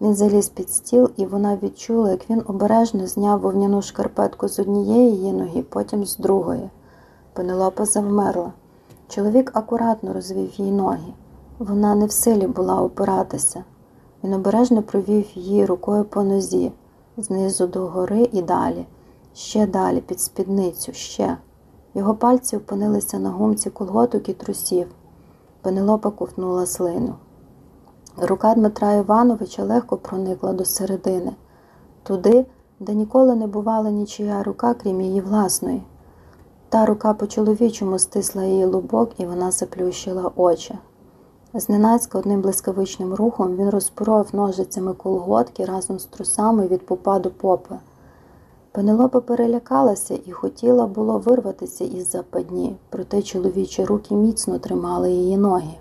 Він заліз під стіл, і вона відчула, як він обережно зняв вовняну шкарпетку з однієї її ноги, потім з другої. Пенелопа завмерла. Чоловік акуратно розвів їй ноги. Вона не в силі була опиратися. Він обережно провів її рукою по нозі, знизу до гори і далі, ще далі, під спідницю, ще. Його пальці опинилися на гумці колготок і трусів. Пенелопа ковтнула слину. Рука Дмитра Івановича легко проникла до середини, туди, де ніколи не бувала нічия рука, крім її власної. Та рука по чоловічому стисла її лубок, і вона заплющила очі. Зненацька одним блискавичним рухом він розпоров ножицями колготки разом з трусами від пупа до попи. Пенелопа перелякалася і хотіла було вирватися із западні, проте чоловічі руки міцно тримали її ноги.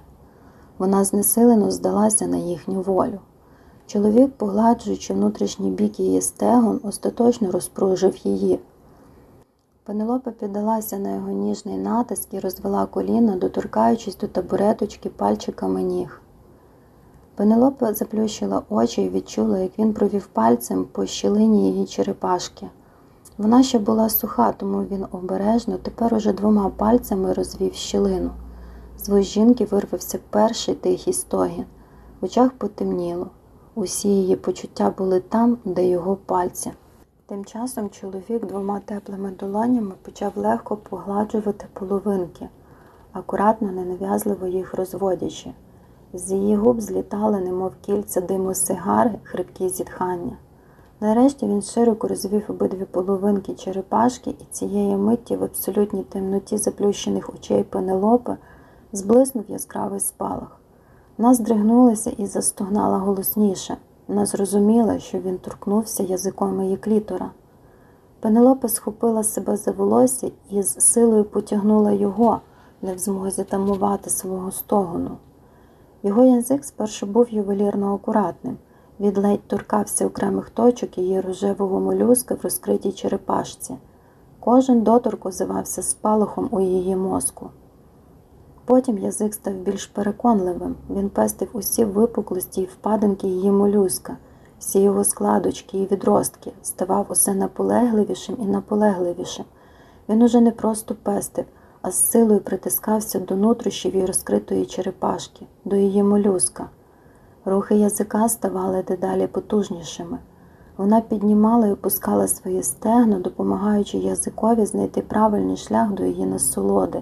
Вона знесилено здалася на їхню волю. Чоловік, погладжуючи внутрішній бік її стегон, остаточно розпружив її. Пенелопа піддалася на його ніжний натиск і розвела коліна, доторкаючись до табуреточки пальчиками ніг. Пенелопа заплющила очі і відчула, як він провів пальцем по щілині її черепашки. Вона ще була суха, тому він обережно, тепер уже двома пальцями розвів щілину. З жінки вирвався перший тихий стогін. В очах потемніло. Усі її почуття були там, де його пальці. Тим часом чоловік двома теплими долонями почав легко погладжувати половинки, акуратно, ненав'язливо їх розводячи. З її губ злітали, немов кільця диму сигари, хрипкі зітхання. Нарешті він широко розвів обидві половинки черепашки, і цієї миті в абсолютній темноті заплющених очей Пенелопи зблиснув яскравий спалах. Вона здригнулася і застогнала голосніше. Вона зрозуміла, що він торкнувся язиком її клітора. Пенелопа схопила себе за волосся і з силою потягнула його, не в змозі тамувати свого стогону. Його язик спершу був ювелірно акуратним, він ледь торкався окремих точок її рожевого молюска в розкритій черепашці. Кожен доторк озивався спалахом у її мозку. Потім язик став більш переконливим, він пестив усі випуклості й впадинки її молюска, всі його складочки і відростки, ставав усе наполегливішим і наполегливішим. Він уже не просто пестив, а з силою притискався до нутрощів її розкритої черепашки, до її молюска. Рухи язика ставали дедалі потужнішими. Вона піднімала і опускала свої стегна, допомагаючи язикові знайти правильний шлях до її насолоди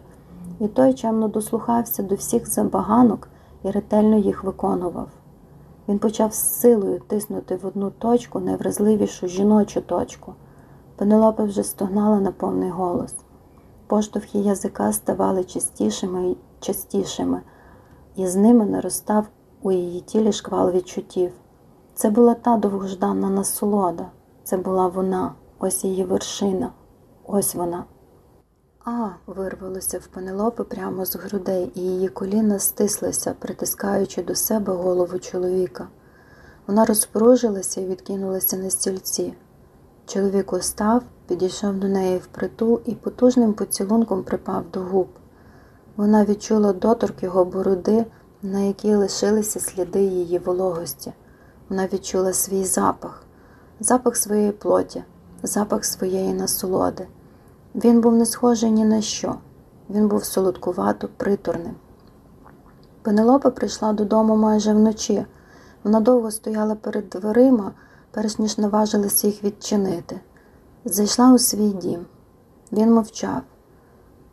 і той чемно дослухався до всіх забаганок і ретельно їх виконував. Він почав з силою тиснути в одну точку найвразливішу жіночу точку. Пенелопа вже стогнала на повний голос. Поштовхи язика ставали частішими і частішими, і з ними наростав у її тілі шквал відчуттів. Це була та довгожданна насолода, це була вона, ось її вершина, ось вона. А, вирвалося в Пенелопи прямо з грудей, і її коліна стислися, притискаючи до себе голову чоловіка. Вона розпоружилася і відкинулася на стільці. Чоловік устав, підійшов до неї впритул і потужним поцілунком припав до губ. Вона відчула доторк його бороди, на якій лишилися сліди її вологості. Вона відчула свій запах, запах своєї плоті, запах своєї насолоди. Він був не схожий ні на що, він був солодкувато приторним. Пенелопа прийшла додому майже вночі. Вона довго стояла перед дверима, перш ніж наважилася їх відчинити. Зайшла у свій дім. Він мовчав.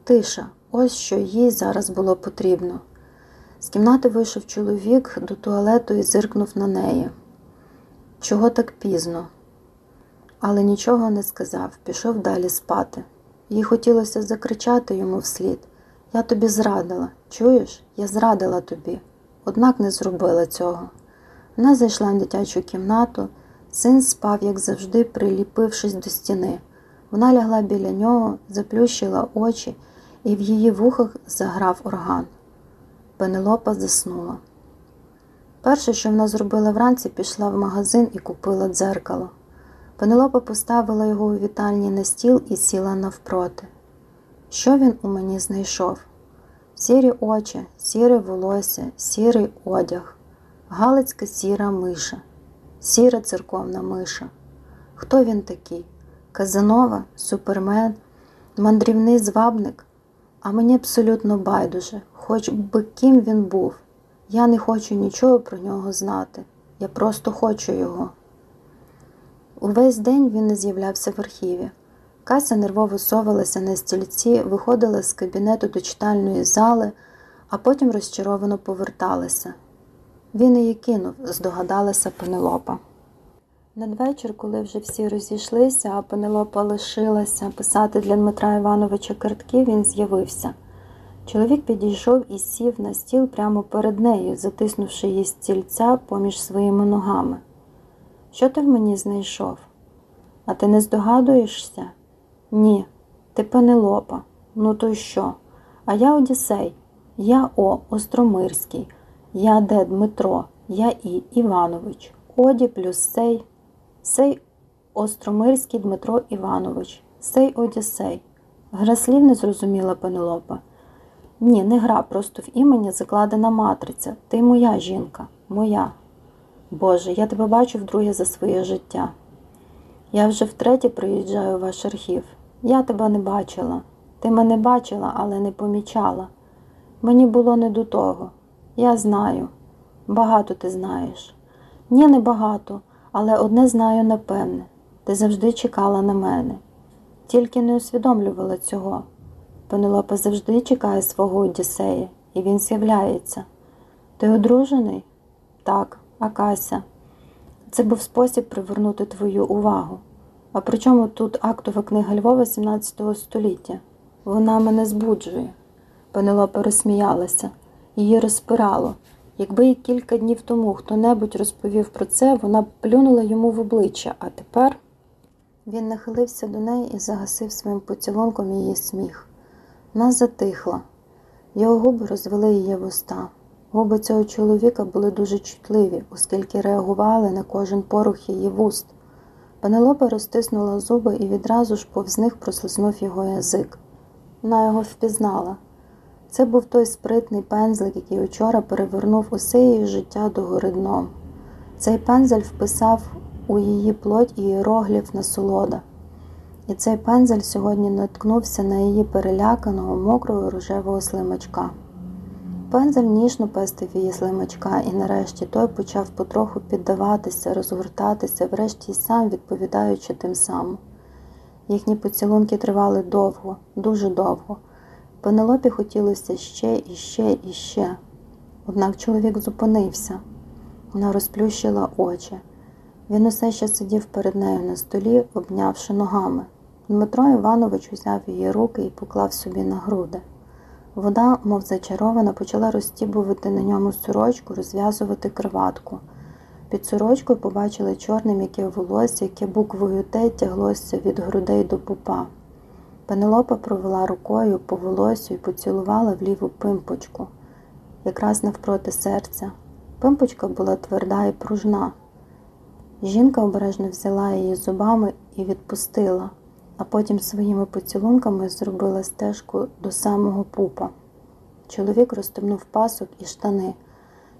Тиша, ось що їй зараз було потрібно. З кімнати вийшов чоловік до туалету і зиркнув на неї. Чого так пізно? Але нічого не сказав, пішов далі спати. Їй хотілося закричати йому вслід Я тобі зрадила, чуєш? Я зрадила тобі, однак не зробила цього. Вона зайшла в дитячу кімнату, син спав, як завжди, приліпившись до стіни. Вона лягла біля нього, заплющила очі, і в її вухах заграв орган. Пенелопа заснула. Перше, що вона зробила вранці, пішла в магазин і купила дзеркало. Пенелопа поставила його у вітальні на стіл і сіла навпроти. Що він у мені знайшов? Сірі очі, сіре волосся, сірий одяг, галицька сіра миша, сіра церковна миша. Хто він такий? Казанова, супермен, мандрівний звабник? А мені абсолютно байдуже, хоч би ким він був. Я не хочу нічого про нього знати. Я просто хочу його. Увесь день він не з'являвся в архіві. Кася нервово совалася на стільці, виходила з кабінету до читальної зали, а потім розчаровано поверталася. Він її кинув, здогадалася Пенелопа. Надвечір, коли вже всі розійшлися, а Пенелопа лишилася писати для Дмитра Івановича картки, він з'явився. Чоловік підійшов і сів на стіл прямо перед нею, затиснувши її стільця поміж своїми ногами. Що ти в мені знайшов? А ти не здогадуєшся? Ні, ти Пенелопа. Ну то й що? А я Одіссей, я О. Остромирський, я Д. Дмитро, я І. Іванович, Оді плюс сей, сей Остромирський Дмитро Іванович, сей Одіссей. Гра слів не зрозуміла Пенелопа. Ні, не гра, просто в імені закладена матриця. Ти моя жінка, моя. Боже, я тебе бачу вдруге за своє життя. Я вже втретє приїжджаю в ваш архів. Я тебе не бачила. Ти мене бачила, але не помічала. Мені було не до того. Я знаю. Багато ти знаєш. Ні, не багато, але одне знаю напевне. Ти завжди чекала на мене. Тільки не усвідомлювала цього. Пенелопа завжди чекає свого Одіссея, і він з'являється. Ти одружений? Так, Акася. Це був спосіб привернути твою увагу. А при чому тут актова книга Львова 17 століття? Вона мене збуджує. Пенелопа розсміялася, її розпирало. Якби їй кілька днів тому хто-небудь розповів про це, вона б плюнула йому в обличчя, а тепер він нахилився до неї і загасив своїм поцілунком її сміх. Вона затихла. Його губи розвели її вуста. Губи цього чоловіка були дуже чутливі, оскільки реагували на кожен порух її вуст. Пенелопа розтиснула зуби і відразу ж повз них прослизнув його язик. Вона його впізнала. Це був той спритний пензлик, який учора перевернув усе її життя догори дном. Цей пензель вписав у її плоть ієрогліф насолода. І цей пензель сьогодні наткнувся на її переляканого, мокрого рожевого слимачка. Пензель ніжно пестив її слимачка, і нарешті той почав потроху піддаватися, розгортатися, врешті й сам відповідаючи тим самим. Їхні поцілунки тривали довго, дуже довго. Пенелопі хотілося ще і ще і ще. Однак чоловік зупинився. Вона розплющила очі. Він усе ще сидів перед нею на столі, обнявши ногами. Дмитро Іванович узяв її руки і поклав собі на груди. Вода, мов зачарована, почала розтібувати на ньому сорочку, розв'язувати криватку. Під сорочкою побачили чорне м'яке волосся, яке буквою Т тяглося від грудей до пупа. Пенелопа провела рукою по волосю і поцілувала в ліву пимпочку, якраз навпроти серця. Пимпочка була тверда і пружна. Жінка обережно взяла її зубами і відпустила, а потім своїми поцілунками зробила стежку до самого пупа. Чоловік розтемнув пасок і штани.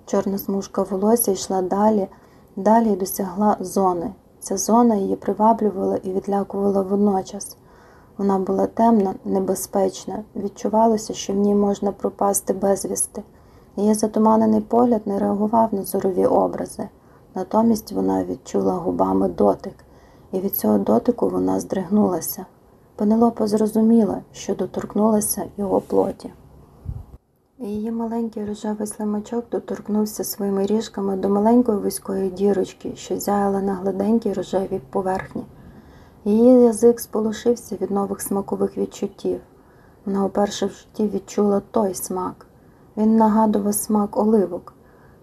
Чорна смужка волосся йшла далі, далі й досягла зони. Ця зона її приваблювала і відлякувала водночас. Вона була темна, небезпечна, відчувалося, що в ній можна пропасти безвісти. Її затуманений погляд не реагував на зорові образи. Натомість вона відчула губами дотик, і від цього дотику вона здригнулася. Пенелопа зрозуміла, що доторкнулася його плоті. Її маленький рожевий слимачок доторкнувся своїми ріжками до маленької вузької дірочки, що зяяла на гладенькій рожевій поверхні. Її язик сполошився від нових смакових відчуттів. Вона вперше в житті відчула той смак. Він нагадував смак оливок.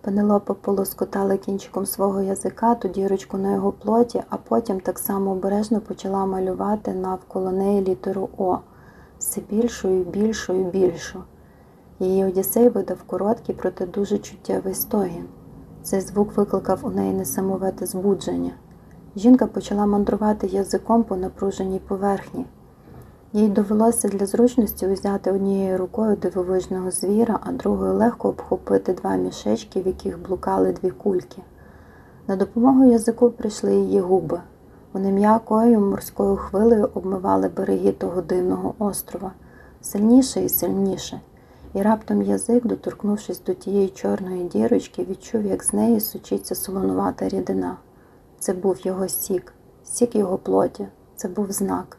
Пенелопа полоскотала кінчиком свого язика ту дірочку на його плоті, а потім так само обережно почала малювати навколо неї літеру О, все більшою, більшою, більшу. Її Одіссей видав короткий, проте дуже чуттєвий стогін. Цей звук викликав у неї несамовите збудження. Жінка почала мандрувати язиком по напруженій поверхні. Їй довелося для зручності узяти однією рукою дивовижного звіра, а другою легко обхопити два мішечки, в яких блукали дві кульки. На допомогу язику прийшли її губи. Вони м'якою морською хвилею обмивали береги того дивного острова, сильніше і сильніше, і раптом язик, доторкнувшись до тієї чорної дірочки, відчув, як з неї сучиться солонувата рідина. Це був його сік, сік його плоті, це був знак.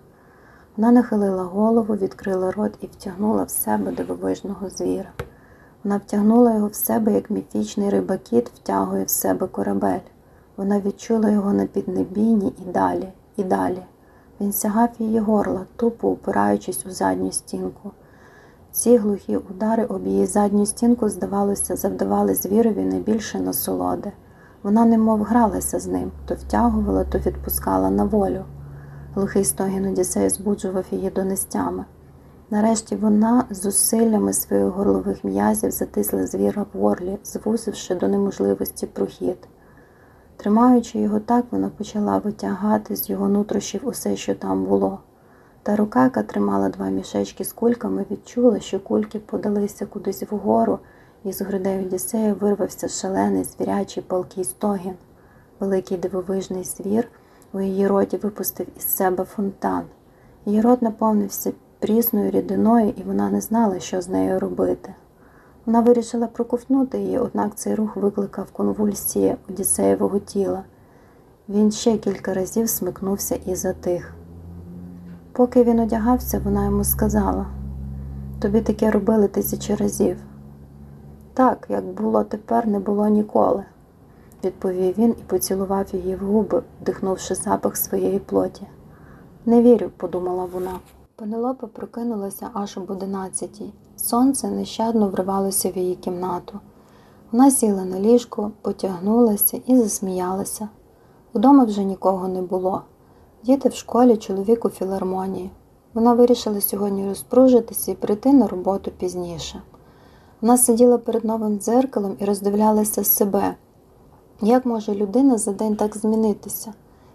Вона нахилила голову, відкрила рот і втягнула в себе дивовижного звіра. Вона втягнула його в себе, як міфічний рибакіт втягує в себе корабель. Вона відчула його на піднебінні і далі, і далі. Він сягав її горла, тупо упираючись у задню стінку. Ці глухі удари об її задню стінку, здавалося, завдавали звірові найбільше насолоди. Вона немов гралася з ним, то втягувала, то відпускала на волю. Глухий стогін Одіссея збуджував її донестями. Нарешті вона з зусиллями своїх горлових м'язів затисла звіра в горлі, звузивши до неможливості прохід. Тримаючи його так, вона почала витягати з його нутрощів усе, що там було. Та рука, яка тримала два мішечки з кульками, відчула, що кульки подалися кудись вгору, і з грудей Одіссея вирвався шалений звірячий палкий стогін. Великий дивовижний звір у її роті випустив із себе фонтан. Її рот наповнився прісною рідиною, і вона не знала, що з нею робити. Вона вирішила проковтнути її, однак цей рух викликав конвульсії Одіссеєвого тіла. Він ще кілька разів смикнувся і затих. Поки він одягався, вона йому сказала тобі таке робили тисячі разів. Так, як було тепер, не було ніколи, відповів він і поцілував її в губи, вдихнувши запах своєї плоті. Не вірю, подумала вона. Пенелопа прокинулася аж об одинадцятій. Сонце нещадно вривалося в її кімнату. Вона сіла на ліжко, потягнулася і засміялася. Удома вже нікого не було. Діти в школі, чоловік у філармонії. Вона вирішила сьогодні розпружитися і прийти на роботу пізніше. Вона сиділа перед новим дзеркалом і роздивлялася себе. Як може людина за день так змінитися?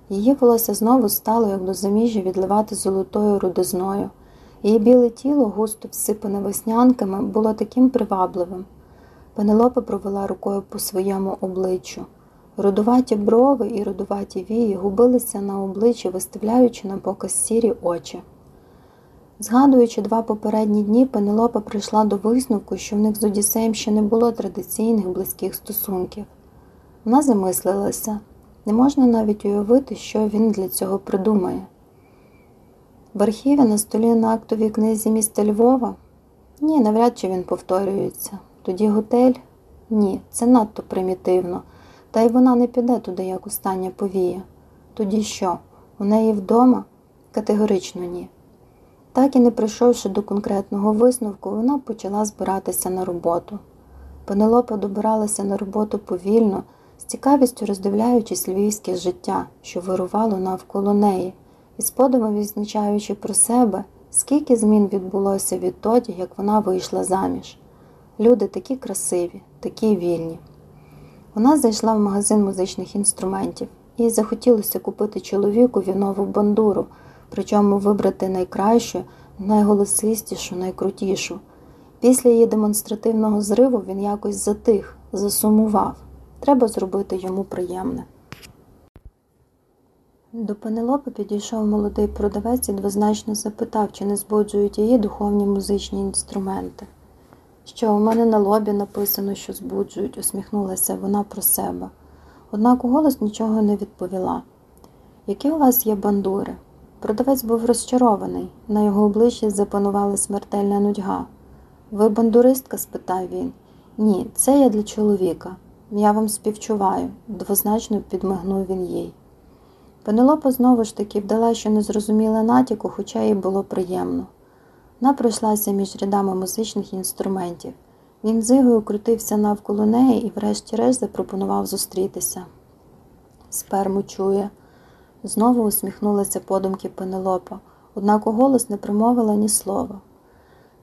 Її волосся знову стало, як до заміжжя, відливати золотою рудизною. Її біле тіло, густо всипане веснянками, було таким привабливим. Пенелопа провела рукою по своєму обличчю. Рудуваті брови і рудуваті вії губилися на обличчі, виставляючи на показ сірі очі. Згадуючи два попередні дні, Пенелопа прийшла до висновку, що в них з Одіссеєм ще не було традиційних близьких стосунків. Вона замислилася не можна навіть уявити, що він для цього придумає. В архіві на столі на актовій книзі міста Львова? Ні, навряд чи він повторюється. Тоді готель? Ні, це надто примітивно. Та й вона не піде туди, як остання повія. Тоді що? У неї вдома? Категорично ні. Так і не прийшовши до конкретного висновку, вона почала збиратися на роботу. Пенелопа добиралася на роботу повільно, цікавістю роздивляючись львівське життя, що вирувало навколо неї, і з відзначаючи про себе, скільки змін відбулося відтоді, як вона вийшла заміж. Люди такі красиві, такі вільні. Вона зайшла в магазин музичних інструментів, їй захотілося купити чоловікові нову бандуру, причому вибрати найкращу, найголосистішу, найкрутішу. Після її демонстративного зриву він якось затих, засумував. Треба зробити йому приємне. До Пенелопи підійшов молодий продавець і двозначно запитав, чи не збуджують її духовні музичні інструменти. Що у мене на лобі написано, що збуджують, усміхнулася вона про себе. Однак у голос нічого не відповіла. Які у вас є бандури? Продавець був розчарований, на його обличчі запанувала смертельна нудьга. Ви бандуристка? спитав він. Ні, це я для чоловіка. Я вам співчуваю, двозначно підмигнув він їй. Пенелопа знову ж таки вдала, що не зрозуміла натяку, хоча їй було приємно. Вона пройшлася між рядами музичних інструментів. Він зигою крутився навколо неї і, врешті-решт, запропонував зустрітися. Сперму чує. Знову усміхнулася подумки Пенелопа, однак у голос не промовила ні слова.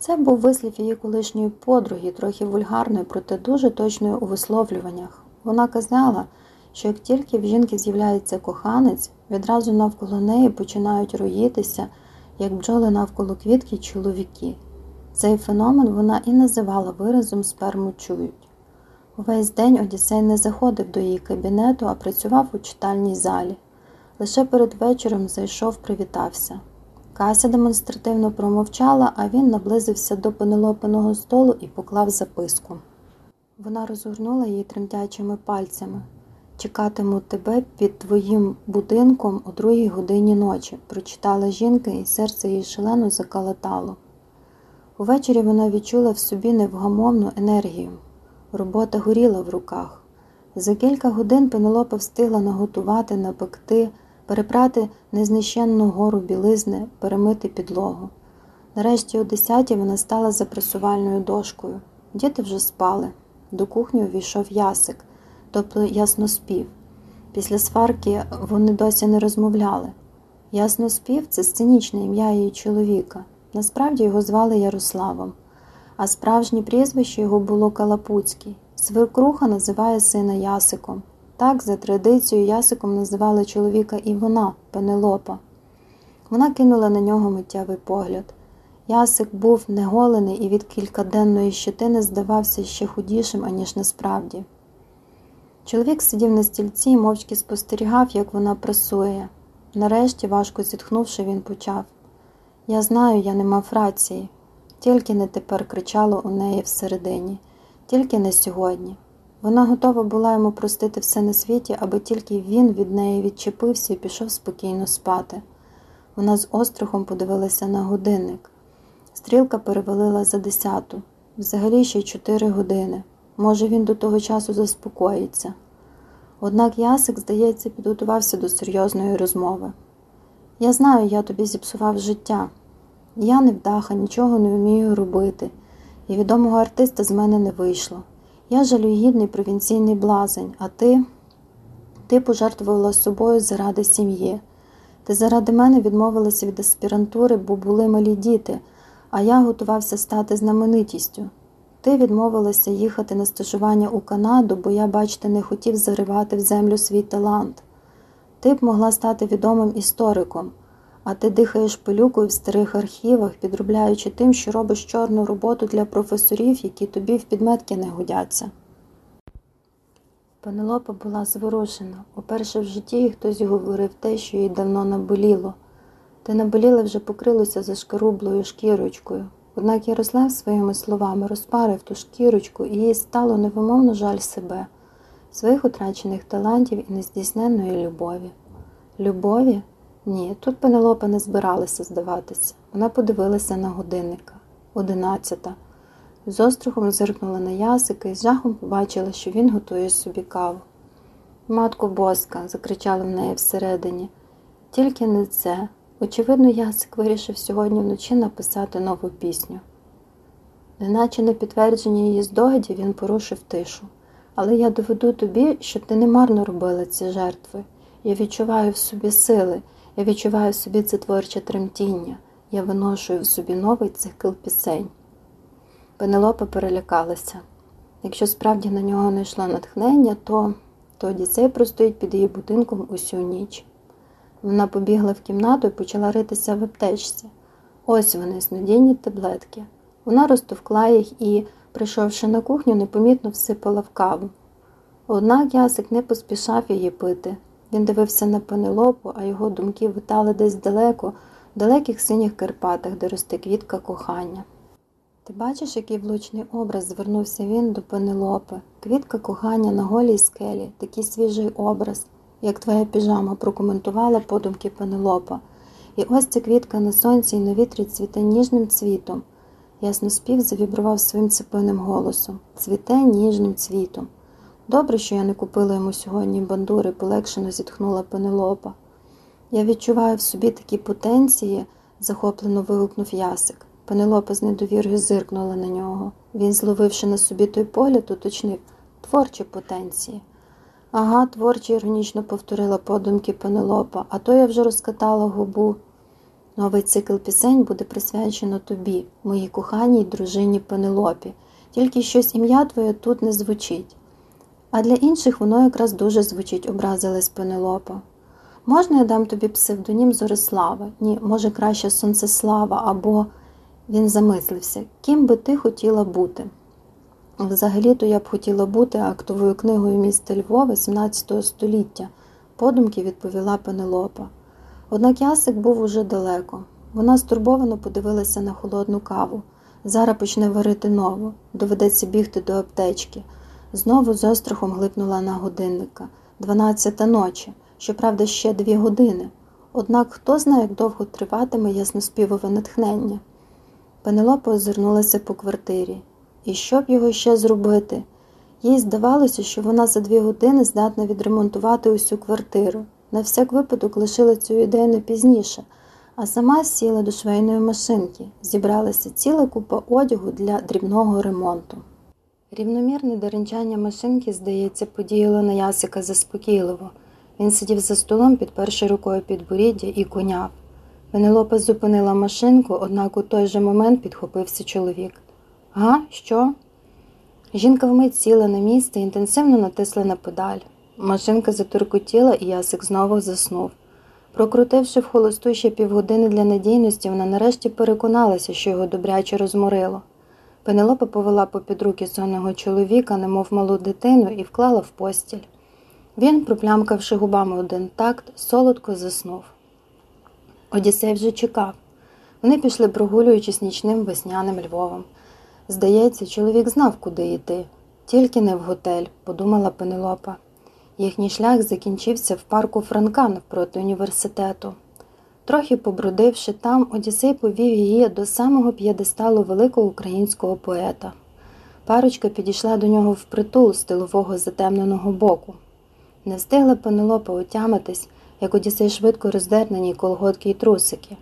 Це був вислів її колишньої подруги, трохи вульгарної, проте дуже точною у висловлюваннях. Вона казала, що як тільки в жінки з'являється коханець, відразу навколо неї починають роїтися, як бджоли навколо квітки чоловіки. Цей феномен вона і називала виразом сперму чують. Увесь день Одіссей не заходив до її кабінету, а працював у читальній залі. Лише перед вечором зайшов, привітався. Кася демонстративно промовчала, а він наблизився до пенелопиного столу і поклав записку. Вона розгорнула її тремтячими пальцями. Чекатиму тебе під твоїм будинком о другій годині ночі, прочитала жінка, і серце її шалено закалатало. Увечері вона відчула в собі невгамовну енергію. Робота горіла в руках. За кілька годин Пенелопа встигла наготувати, напекти, перепрати незнищенну гору білизни, перемити підлогу. Нарешті о десятій вона стала за пресувальною дошкою. Діти вже спали. До кухні увійшов ясик, тобто ясноспів. Після сварки вони досі не розмовляли. Ясноспів це сценічне ім'я її чоловіка. Насправді його звали Ярославом, а справжнє прізвище його було Калапуцький. Свекруха називає сина Ясиком. Так, за традицією, Ясиком називали чоловіка і вона, Пенелопа. Вона кинула на нього миттєвий погляд. Ясик був неголений і від кількаденної щетини здавався ще худішим, аніж насправді. Чоловік сидів на стільці і мовчки спостерігав, як вона прасує. Нарешті, важко зітхнувши, він почав. Я знаю, я не мав рації, тільки не тепер кричало у неї всередині, тільки не сьогодні. Вона готова була йому простити все на світі, аби тільки він від неї відчепився і пішов спокійно спати. Вона з острахом подивилася на годинник. Стрілка перевалила за десяту, взагалі ще чотири години. Може, він до того часу заспокоїться. Однак Ясик, здається, підготувався до серйозної розмови. Я знаю, я тобі зіпсував життя. Я невдаха, нічого не вмію робити, і відомого артиста з мене не вийшло. Я жалюгідний провінційний блазень, а ти Ти пожертвувала собою заради сім'ї. Ти заради мене відмовилася від аспірантури, бо були малі діти, а я готувався стати знаменитістю. Ти відмовилася їхати на стажування у Канаду, бо я, бачите, не хотів заривати в землю свій талант. Ти б могла стати відомим істориком, а ти дихаєш пилюкою в старих архівах, підробляючи тим, що робиш чорну роботу для професорів, які тобі в підметки не годяться. Пенелопа була зворушена. Уперше в житті хтось говорив те, що їй давно наболіло. Те наболіле вже покрилося за шкарублою шкірочкою. Однак Ярослав своїми словами розпарив ту шкірочку, і їй стало невимовно жаль себе, своїх утрачених талантів і нездійсненної любові. Любові? Ні, тут Пенелопа не збиралася здаватися. Вона подивилася на годинника. Одинадцята. З острахом зиркнула на ясика і з жахом побачила, що він готує собі каву. Матко боска, закричала в неї всередині. Тільки не це. Очевидно, Ясик вирішив сьогодні вночі написати нову пісню. Неначе на підтвердження її здогадів він порушив тишу. Але я доведу тобі, що ти не марно робила ці жертви. Я відчуваю в собі сили, я відчуваю собі це творче тремтіння, я виношую в собі новий цикл пісень. Пенелопа перелякалася. Якщо справді на нього не йшло натхнення, то тоді цей простоїть під її будинком усю ніч. Вона побігла в кімнату і почала ритися в аптечці. Ось вони, снодійні таблетки. Вона розтовкла їх і, прийшовши на кухню, непомітно всипала в каву. Однак ясик не поспішав її пити. Він дивився на пенелопу, а його думки витали десь далеко, в далеких синіх Карпатах, де росте квітка кохання. Ти бачиш, який влучний образ звернувся він до пенелопи. Квітка кохання на голій скелі, такий свіжий образ, як твоя піжама, прокоментувала подумки пенелопа. І ось ця квітка на сонці і на вітрі цвіте ніжним цвітом. Ясно спів завібрував своїм цепиним голосом цвіте ніжним цвітом. Добре, що я не купила йому сьогодні бандури, полегшено зітхнула пенелопа. Я відчуваю в собі такі потенції, захоплено вигукнув ясик. Пенелопа з недовір'ю зиркнула на нього. Він, зловивши на собі той погляд, уточнив творчі потенції. Ага, творчі, іронічно повторила подумки Пенелопа, а то я вже розкатала губу. Новий цикл пісень буде присвячено тобі, моїй коханій дружині Пенелопі, тільки щось ім'я твоє тут не звучить. А для інших воно якраз дуже звучить, образилась Пенелопа. Можна я дам тобі псевдонім Зорислава? Ні, може, краще Сонцеслава, або він замислився, ким би ти хотіла бути. Взагалі-то я б хотіла бути актовою книгою міста Львова XVII століття, подумки відповіла Пенелопа. Однак ясик був уже далеко. Вона стурбовано подивилася на холодну каву. Зараз почне варити нову, доведеться бігти до аптечки. Знову з острахом глипнула на годинника. Дванадцята ночі, щоправда, ще дві години. Однак хто знає, як довго триватиме ясноспівове натхнення. Пенелопа озирнулася по квартирі. І що б його ще зробити? Їй здавалося, що вона за дві години здатна відремонтувати усю квартиру. На всяк випадок лишила цю ідею не пізніше, а сама сіла до швейної машинки, зібралася ціла купа одягу для дрібного ремонту. Рівномірне деренчання машинки, здається, подіяло на ясика заспокійливо. Він сидів за столом, підперши рукою підборіддя і коняв. Пенелопа зупинила машинку, однак у той же момент підхопився чоловік. Га, що? Жінка вмить сіла на місце і інтенсивно натисла на педаль. Машинка затуркотіла, і ясик знову заснув. Прокрутивши в холосту ще півгодини для надійності, вона нарешті переконалася, що його добряче розморило. Пенелопа повела попід руки сонного чоловіка, немов малу дитину, і вклала в постіль. Він, проплямкавши губами один такт, солодко заснув. Одіссей вже чекав. Вони пішли, прогулюючись нічним весняним Львовом. Здається, чоловік знав, куди йти, тільки не в готель, подумала Пенелопа. Їхній шлях закінчився в парку Франка навпроти університету. Трохи побродивши там, Одіссей повів її до самого п'єдесталу великого українського поета. Парочка підійшла до нього впритул з тилового затемненого боку. Не встигла Пенелопа отямитись, як Одіссей швидко роздер на ній колготки й трусики.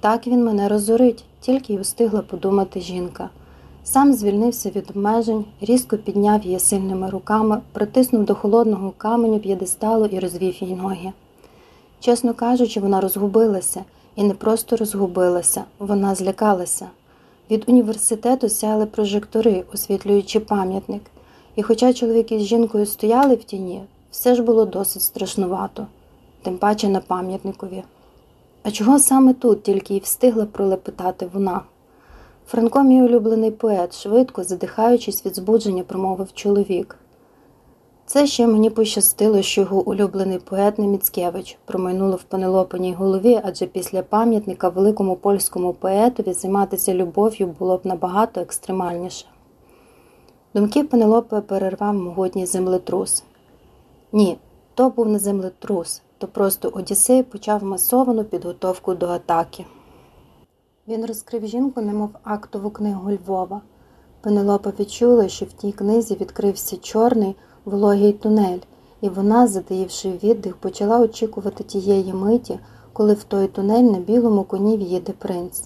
Так він мене розорить, тільки й устигла подумати жінка. Сам звільнився від обмежень, різко підняв її сильними руками, притиснув до холодного каменю п'єдесталу і розвів їй ноги. Чесно кажучи, вона розгубилася, і не просто розгубилася, вона злякалася. Від університету сяли прожектори, освітлюючи пам'ятник, і хоча чоловік із жінкою стояли в тіні, все ж було досить страшнувато, тим паче на пам'ятникові. А чого саме тут тільки й встигла пролепетати вона? Франко, мій улюблений поет, швидко, задихаючись від збудження, промовив чоловік. Це ще мені пощастило, що його улюблений поет не Міцкевич промайнуло в панелопаній голові, адже після пам'ятника великому польському поетові займатися любов'ю було б набагато екстремальніше. Думки Пенелопи перервав могутній землетрус. Ні, то був не землетрус, то просто Одіссей почав масовану підготовку до атаки. Він розкрив жінку, немов актову книгу Львова. Пенелопа відчула, що в тій книзі відкрився чорний, вологий тунель, і вона, затаївши віддих, почала очікувати тієї миті, коли в той тунель на білому коні в'їде принц.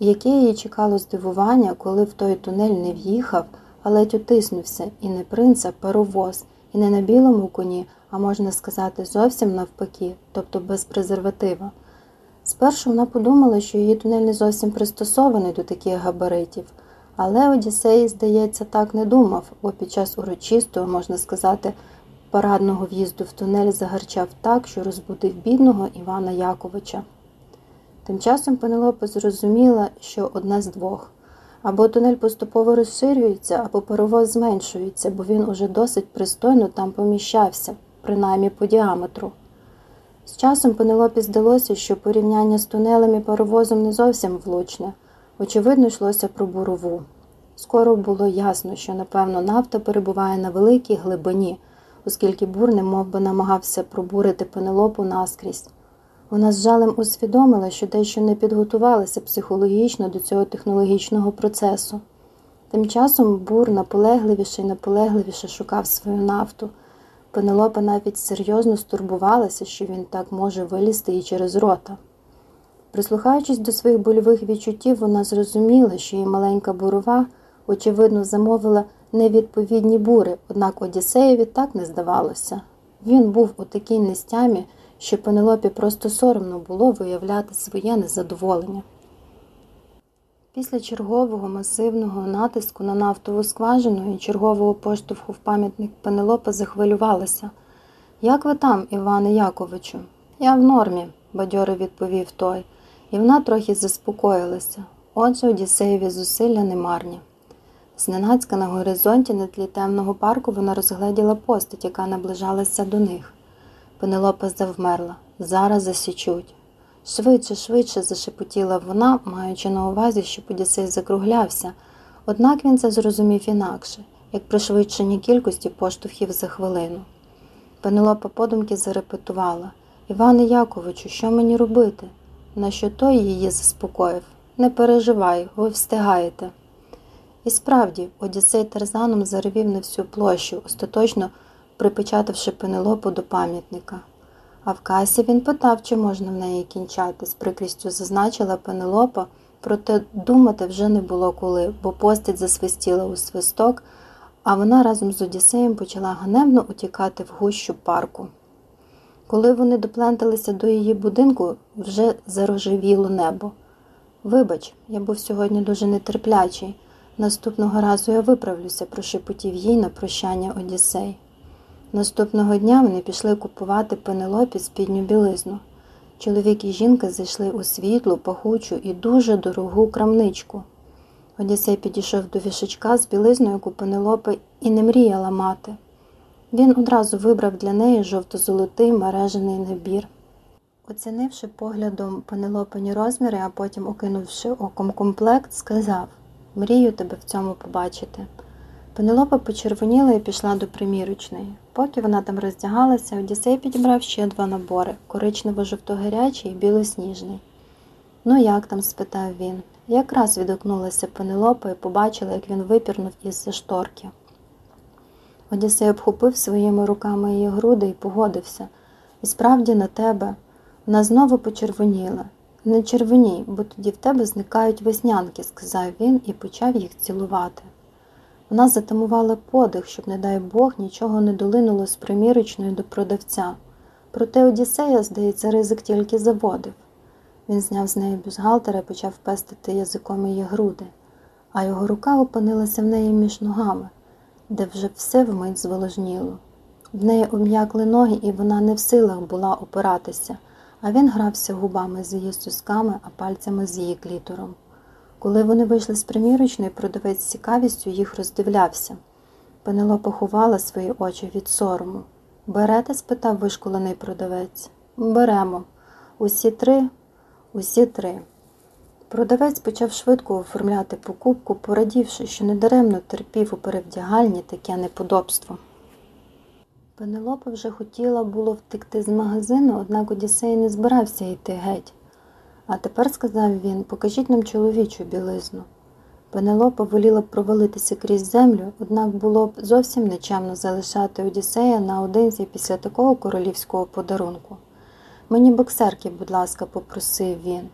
Яке її чекало здивування, коли в той тунель не в'їхав, а ледь утиснувся, і не принц, а паровоз, і не на білому коні, а можна сказати, зовсім навпаки, тобто без презерватива. Спершу вона подумала, що її тунель не зовсім пристосований до таких габаритів, але Одіссей, здається, так не думав, бо під час урочистого, можна сказати, парадного в'їзду в тунель загарчав так, що розбудив бідного Івана Яковича. Тим часом Пенелопа зрозуміла, що одне з двох. Або тунель поступово розширюється, або паровоз зменшується, бо він уже досить пристойно там поміщався, принаймні по діаметру. З часом Пенелопі здалося, що порівняння з тунелем і паровозом не зовсім влучне. Очевидно, йшлося про бурову. Скоро було ясно, що, напевно, нафта перебуває на великій глибині, оскільки бур не мов би намагався пробурити Пенелопу наскрізь. Вона з жалем усвідомила, що дещо не підготувалася психологічно до цього технологічного процесу. Тим часом бур наполегливіше і наполегливіше шукав свою нафту. Пенелопа навіть серйозно стурбувалася, що він так може вилізти і через рота. Прислухаючись до своїх больових відчуттів, вона зрозуміла, що її маленька бурова, очевидно, замовила невідповідні бури, однак Одіссеєві так не здавалося. Він був у такій нестямі, що Пенелопі просто соромно було виявляти своє незадоволення. Після чергового масивного натиску на нафтову скважину і чергового поштовху в пам'ятник Пенелопа захвилювалася. Як ви там, Іване Яковичу? Я в нормі, бадьоро відповів той, і вона трохи заспокоїлася. Отже, Одіссеєві зусилля немарні. Зненацька на горизонті на тлі темного парку вона розгледіла постать, яка наближалася до них. Пенелопа завмерла. Зараз засічуть. Швидше, швидше зашепотіла вона, маючи на увазі, що Подісей закруглявся, однак він це зрозумів інакше, як пришвидшення кількості поштовхів за хвилину. Пенелопа подумки зарепетувала Іване Яковичу, що мені робити? На що той її заспокоїв? Не переживай, ви встигаєте. І справді, Одіссей Тарзаном заревів на всю площу, остаточно припечатавши Пенелопу до пам'ятника. А в касі він питав, чи можна в неї кінчати. З прикрістю зазначила Пенелопа, проте думати вже не було коли, бо постать засвистіла у свисток, а вона разом з Одіссеєм почала ганебно утікати в гущу парку. Коли вони допленталися до її будинку, вже зарожевіло небо. Вибач, я був сьогодні дуже нетерплячий. Наступного разу я виправлюся, прошепотів їй на прощання Одіссей. Наступного дня вони пішли купувати пенелопі спідню білизну. Чоловік і жінка зайшли у світлу, пахучу і дуже дорогу крамничку. Одіссей підійшов до вішачка з білизною, яку Пенелопа і не мріяла мати. Він одразу вибрав для неї жовто-золотий мережений набір. Оцінивши поглядом Пенелопині розміри, а потім, окинувши оком комплект, сказав Мрію тебе в цьому побачити. Пенелопа почервоніла і пішла до примірочної. Поки вона там роздягалася, Одіссей підібрав ще два набори коричнево-жовтогарячий і білосніжний. Ну, як там? спитав він. Якраз відгукнулася Пенелопа і побачила, як він випірнув із шторки. Одіссей обхопив своїми руками її груди і погодився. І справді на тебе вона знову почервоніла. Не червоній, бо тоді в тебе зникають веснянки, сказав він і почав їх цілувати. Вона затамувала подих, щоб, не дай Бог, нічого не долинуло з примірочної до продавця. Проте Одіссея, здається, ризик тільки заводив. Він зняв з неї бюзгалтера і почав пестити язиком її груди, а його рука опинилася в неї між ногами, де вже все вмить зволожніло. В неї обм'якли ноги, і вона не в силах була опиратися, а він грався губами з її сосками, а пальцями з її клітором. Коли вони вийшли з примірочної, продавець з цікавістю їх роздивлявся. Пенелопа ховала свої очі від сорому. Берете? спитав вишколений продавець. Беремо. Усі три, усі три. Продавець почав швидко оформляти покупку, порадівши, що недаремно терпів у перевдягальні таке неподобство. Пенелопа вже хотіла було втекти з магазину, однак Одіссей не збирався йти геть. А тепер, сказав він, покажіть нам чоловічу білизну. Пенелопа воліла провалитися крізь землю, однак було б зовсім нечемно залишати Одіссея наодинці після такого королівського подарунку. Мені боксерки, будь ласка, попросив він.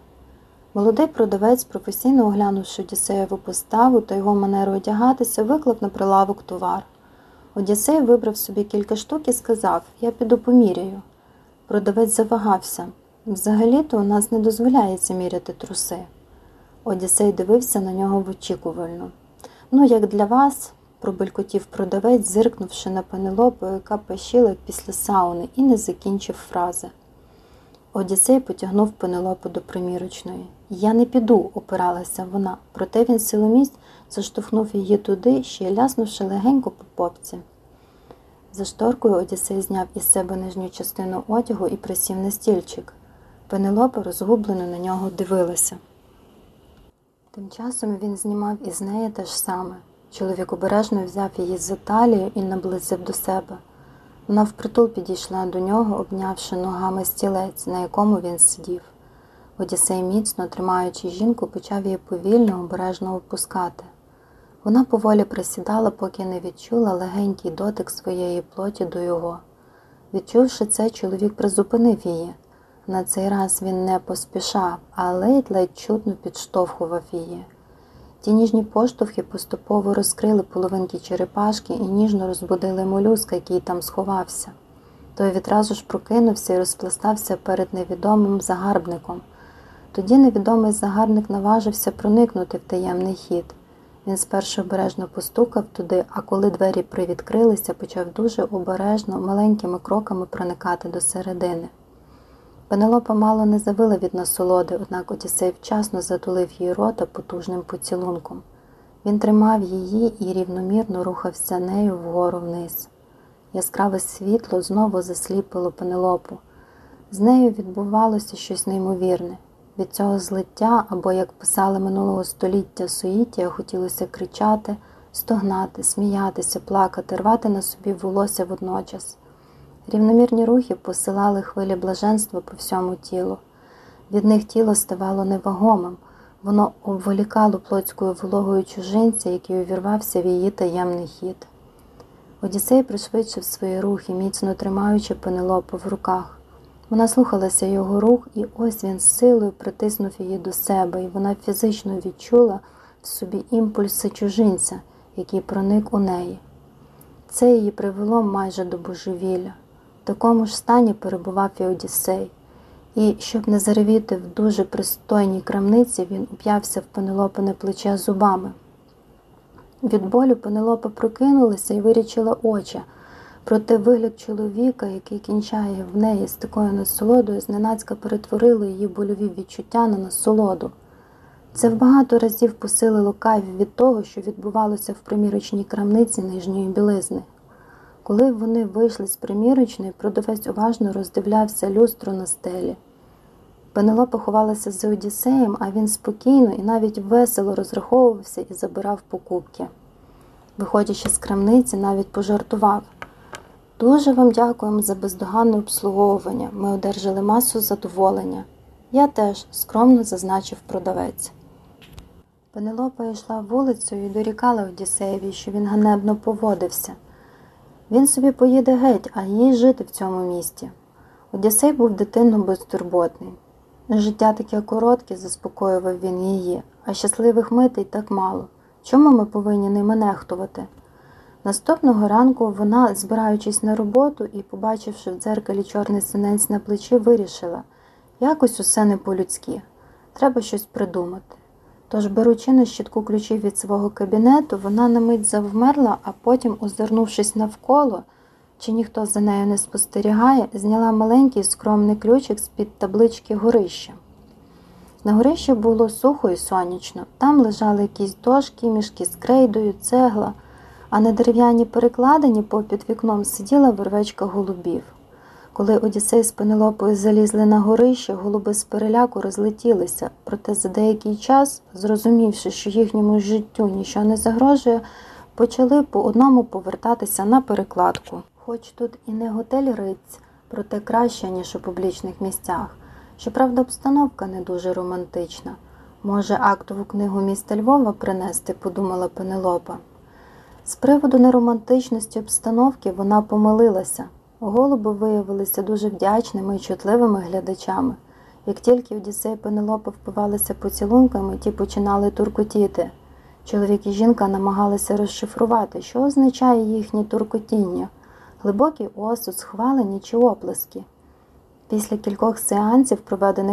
Молодий продавець, професійно оглянувши Одіссеєву поставу та його манеру одягатися, виклав на прилавок товар. Одіссей вибрав собі кілька штук і сказав Я піду поміряю. Продавець завагався. Взагалі-то у нас не дозволяється міряти труси. Одіссей дивився на нього очікувально. Ну, як для вас, пробелькотів продавець, зиркнувши на пенелопу, яка пащила після сауни, і не закінчив фрази. Одіссей потягнув пенелопу до примірочної. Я не піду, опиралася вона, проте він силомість заштовхнув її туди, ще ляснувши легенько по попці. За шторкою Одіссей зняв із себе нижню частину одягу і присів на стільчик. Пенелопа розгублено на нього дивилася. Тим часом він знімав із неї те ж саме. Чоловік обережно взяв її за талію і наблизив до себе. Вона впритул підійшла до нього, обнявши ногами стілець, на якому він сидів. Одіссей, міцно тримаючи жінку, почав її повільно, обережно опускати. Вона поволі присідала, поки не відчула легенький дотик своєї плоті до його. Відчувши це, чоловік призупинив її. На цей раз він не поспішав, а ледь-ледь чутно підштовхував її. Ті ніжні поштовхи поступово розкрили половинки черепашки і ніжно розбудили молюска, який там сховався. Той відразу ж прокинувся і розпластався перед невідомим загарбником. Тоді невідомий загарбник наважився проникнути в таємний хід. Він спершу обережно постукав туди, а коли двері привідкрилися, почав дуже обережно, маленькими кроками проникати до середини. Пенелопа мало не завила від насолоди, однак Одіссей вчасно затулив її рота потужним поцілунком. Він тримав її і рівномірно рухався нею вгору вниз. Яскраве світло знову засліпило пенелопу. З нею відбувалося щось неймовірне. Від цього злиття, або, як писали минулого століття суїття, хотілося кричати, стогнати, сміятися, плакати, рвати на собі волосся водночас. Рівномірні рухи посилали хвилі блаженства по всьому тілу. Від них тіло ставало невагомим, воно обволікало плотською вологою чужинця, який увірвався в її таємний хід. Одіссей пришвидшив свої рухи, міцно тримаючи пенелопу в руках. Вона слухалася його рух, і ось він з силою притиснув її до себе, і вона фізично відчула в собі імпульси чужинця, який проник у неї. Це її привело майже до божевілля. Такому ж стані перебував і Одіссей, і, щоб не заревіти в дуже пристойній крамниці, він уп'явся в Пенелопине плече зубами. Від болю Пенелопа прокинулася і вирічила очі, проте вигляд чоловіка, який кінчає в неї з такою насолодою, зненацька перетворило її больові відчуття на насолоду. Це в багато разів посилило кайф від того, що відбувалося в примірочній крамниці нижньої білизни. Коли вони вийшли з примірочної, продавець уважно роздивлявся люстру на стелі. Пенелопа ховалася за Одіссеєм, а він спокійно і навіть весело розраховувався і забирав покупки. Виходячи з крамниці, навіть пожартував. Дуже вам дякуємо за бездоганне обслуговування. Ми одержали масу задоволення. Я теж скромно зазначив продавець. Пенелопа йшла вулицею і дорікала Одіссеєві, що він ганебно поводився. Він собі поїде геть, а їй жити в цьому місті. Одіссей був дитинно безтурботний. Життя таке коротке, заспокоював він її, а щасливих митей так мало. Чому ми повинні ними нехтувати? Наступного ранку вона, збираючись на роботу і, побачивши в дзеркалі чорний синець на плечі, вирішила якось усе не по-людськи. Треба щось придумати. Тож, беручи на щитку ключів від свого кабінету, вона на мить завмерла, а потім, озирнувшись навколо, чи ніхто за нею не спостерігає, зняла маленький скромний ключик з-під таблички горища. На горищі було сухо і сонячно. Там лежали якісь дошки, мішки з крейдою, цегла, а на дерев'яній перекладині попід вікном сиділа вервечка голубів. Коли Одіссей з Пенелопою залізли на горище, голуби з переляку розлетілися, проте за деякий час, зрозумівши, що їхньому життю нічого не загрожує, почали по одному повертатися на перекладку. Хоч тут і не готель Риць, проте краще, ніж у публічних місцях. Щоправда, обстановка не дуже романтична. Може, актову книгу міста Львова принести, подумала Пенелопа. З приводу неромантичності обстановки вона помилилася. Голуби виявилися дуже вдячними і чутливими глядачами. Як тільки Одіссей і Пенелопа впивалися поцілунками, ті починали туркотіти. Чоловік і жінка намагалися розшифрувати, що означає їхнє туркотіння, глибокий осуд, схвалення чи оплески. Після кількох сеансів, проведених